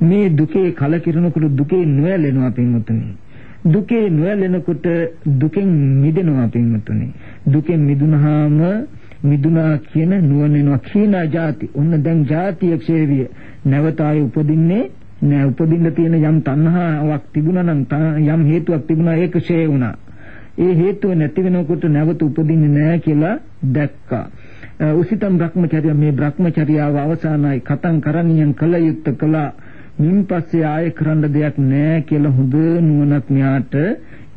මේ දුකේ කලකිරනකොට දුකේ නොයැලෙනවා පින්තුනි. දුකේ නොයැලෙනකොට දුකෙන් මිදෙනවා පින්වතුනි. දුකෙන් මිදුනහම මිදුනා කියන නුවණෙනවා කීනා ಜಾති. ඔන්න දැන් ಜಾතිය ක්ෂේවිය. නැවත ආයේ උපදින්නේ නෑ උපදින්න තියෙන යම් තණ්හාවක් තිබුණා නම් යම් හේතුවක් තිබුණා ඒක ක්ෂේ වුණා. ඒ හේතුව නැති වෙනකොට නැවත උපදින්නේ නෑ කියලා දැක්කා. උසිතම් භ්‍රමචර්ය මේ භ්‍රමචර්යාව අවසానයි කතං කරණියන් කල යුත්ත කළා මින් පස්සේ ආයෙ කරන්න දෙයක් නැහැ කියලා හොඳ නුවණක් මෙයාට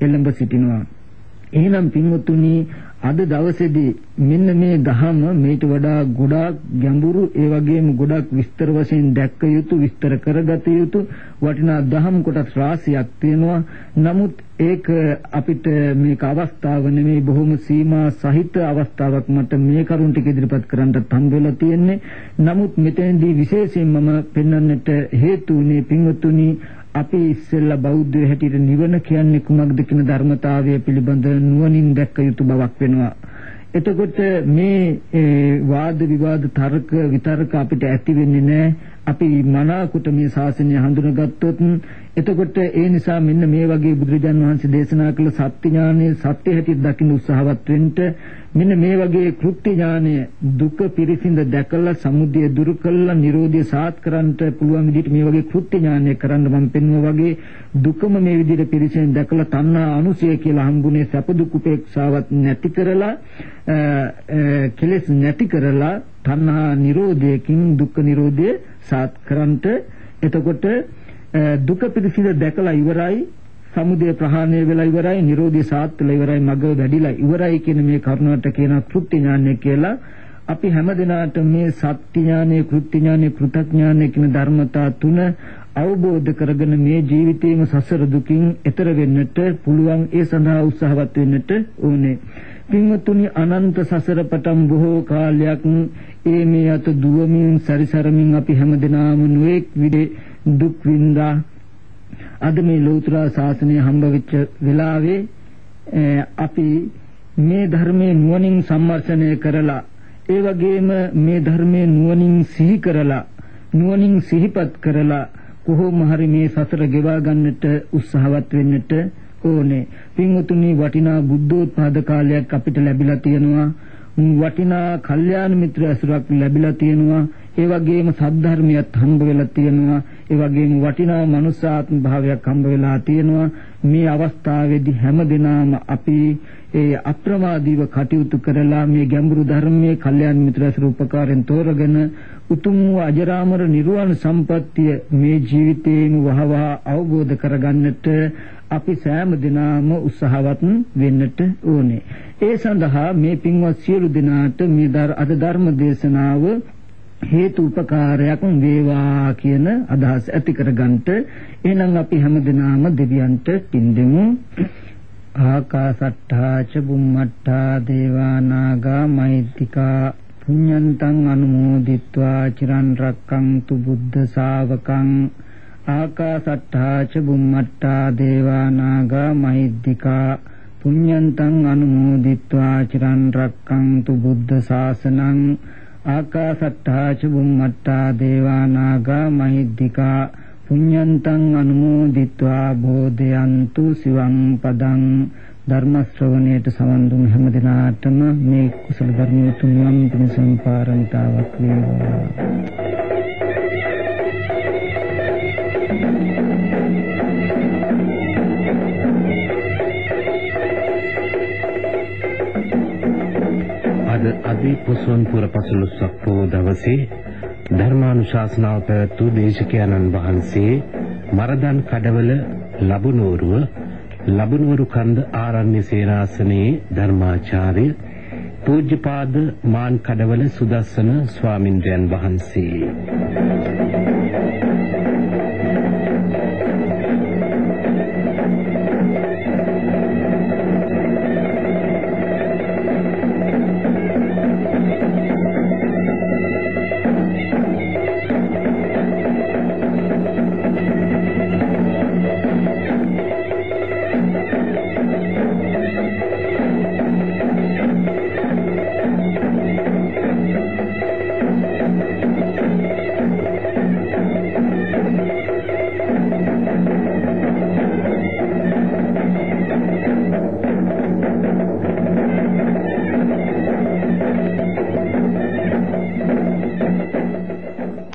එළඹ සිටිනවා. එහෙනම් පින්වතුනි අද දවසේදී මෙන්න මේ දහම මේට වඩා ගොඩාක් ගැඹුරු ඒ වගේම ගොඩාක් විස්තර වශයෙන් දැක්ක යුතු විස්තර කරගත යුතු වටිනා දහම් කොටස් රාශියක් තියෙනවා. නමුත් ඒක අපිට මේක අවස්ථාව නෙමෙයි බොහොම සීමා සහිත අවස්ථාවක් මට මේ කරුණ ටික ඉදිරිපත් කරන්නත් හම්බෙලා තියෙන්නේ. නමුත් මෙතෙන්දී විශේෂයෙන් මම පෙන්වන්නට හේතු වුණේ පින්වතුනි අපි ඉස්සෙල්ලා බෞද්ධ හැටියට නිවන කියන්නේ කුමක්ද කියන ධර්මතාවය පිළිබඳ නුවණින් දැක්ක යුතු බවක් වෙනවා. එතකොට මේ වාද විවාද තර්ක විතර්ක අපිට ඇති වෙන්නේ නැහැ. අපි මනාකොට මේ ශාසනය හඳුනගත්තොත් එතකොට ඒ නිසා මෙන්න මේ වගේ බුදුරජාන් වහන්සේ දේශනා කළ සත්‍ය ඥානයේ සත්‍ය හැටියට දකින්න උත්සාහවත් වෙන්න මෙන්න මේ වගේ කෘත්‍ය ඥානය දුක පිරිසිඳ දැකලා සමුදය දුරු කළා නිරෝධය සාත් කරන්නට පුළුවන් විදිහට මේ වගේ කෘත්‍ය ඥානය කරන්න මම පෙන්වුවා වගේ දුකම මේ විදිහට පිරිසිඳ දැකලා තණ්හා අනුසය කියලා හම්බුනේ සැප දුක් උපේක්ෂාවත් නැති කරලා කෙලෙස් නැති කරලා තණ්හා නිරෝධයකින් දුක්ඛ නිරෝධය සාත් කරන්නට එතකොට දුක පිරිසිඳ දැකලා ඉවරයි සමුදය ප්‍රහාණය වෙලා ඉවරයි නිරෝධය සාත්වලා ඉවරයි මග වැඩිලා ඉවරයි කියන මේ කරුණාට කියන කෘත්‍ය ඥානය කියලා අපි හැමදෙනාට මේ සත්‍ය ඥානය කෘත්‍ය ඥානය කෘතඥානය කියන ධර්මතා තුන අවබෝධ කරගෙන මේ ජීවිතේම සසර දුකින් එතර වෙන්නට පුළුවන් ඒ සඳහා උත්සාහවත් වෙන්නට ඕනේ. පින්වත්නි අනන්ත සසර පටන් බොහෝ කාලයක් ඒ මේ අත දුවමින් සැරිසරමින් අපි හැමදෙනාම නොඑක් විදේ දුක් විඳා අද මේ ලෞතර ශාසනය හම්බ වෙච්ච වෙලාවේ අපි මේ ධර්මයේ නුවණින් සම්මර්ෂණය කරලා ඒ වගේම මේ ධර්මයේ නුවණින් සිහි කරලා නුවණින් සිහිපත් කරලා කොහොම හරි මේ සසර ගෙවා ගන්නට උත්සාහවත් වෙන්නට ඕනේ. පින්වතුනි වටිනා බුද්ධෝත්පාද කාලයක් අපිට ලැබිලා තියෙනවා. වටිනා කල්යාණ මිත්‍ර ඇසුරක් ලැබිලා තියෙනවා. ඒ වගේම සද්ධර්මියත් හම්බ වෙලා තියෙනවා. ඒ වගේම වටිනා මනුෂ්‍යාත්ම භාවයක් හම්බ වෙලා තියෙනවා. මේ අවස්ථාවේදී හැමදෙනාම අපි ඒ අප්‍රමාදීව කටයුතු කරලා මේ ගැඹුරු ධර්මයේ කල්යාණ මිත්‍ර ඇසුර උපකාරයෙන් තෝරගෙන උතුම් වූ අජරාමර නිර්වාණ සම්පත්තිය මේ ජීවිතේම වහවහ අවබෝධ කරගන්නට අපි සෑම දිනම උත්සාහවත් වෙන්නට ඕනේ. ඒ සඳහා මේ පින්වත් සියලු දෙනාට මේ අද ධර්ම දේශනාව හේතු උපකාරයක් වේවා කියන අදහස ඇති කරගන්නට එහෙනම් අපි හැමදෙනාම දෙවියන්ට පින් දෙමු ආකාසට්ඨා ච බුම්මට්ඨා දේවා නාග මෛත්‍තිකා පුඤ්ඤන්තං අනුමෝදිත්වා චිරන් රැක්කන්තු බුද්ධ ශාවකං ආකාසට්ඨා ච බුම්මට්ඨා දේවා නාග මෛත්‍තිකා පුඤ්ඤන්තං අනුමෝදිත්වා චිරන් රැක්කන්තු බුද්ධ ශාසනං ආකාසට්ඨා ච බුම්මට්ඨා දේවා නාග මහිද්దికා පුඤ්ඤන්තං අනුමෝදිත්වා බෝධයන්තු සිවං පදං ධර්ම ශ්‍රවණයට සවන් දුන් හැම දිනාටම මේ කුසල ධර්මයේ තුන්වම් පිණ සම්පාරණතාවක් වේවා. අද අදී පුසොන්පුර පසළොස්වක පොහොව දවසේ ධර්මානුශාසනාව පැවැත්වූ දේශකයන්න් වහන්සේ මරදන් කඩවල ලබුනෝරුව ලබුනෝරු කන්ද ආරණ්‍ය සේනාසනයේ ධර්මාචාර්ය පූජ්‍යපාද මාන් කඩවල සුදස්සන ස්වාමින්ද්‍රයන් වහන්සේ.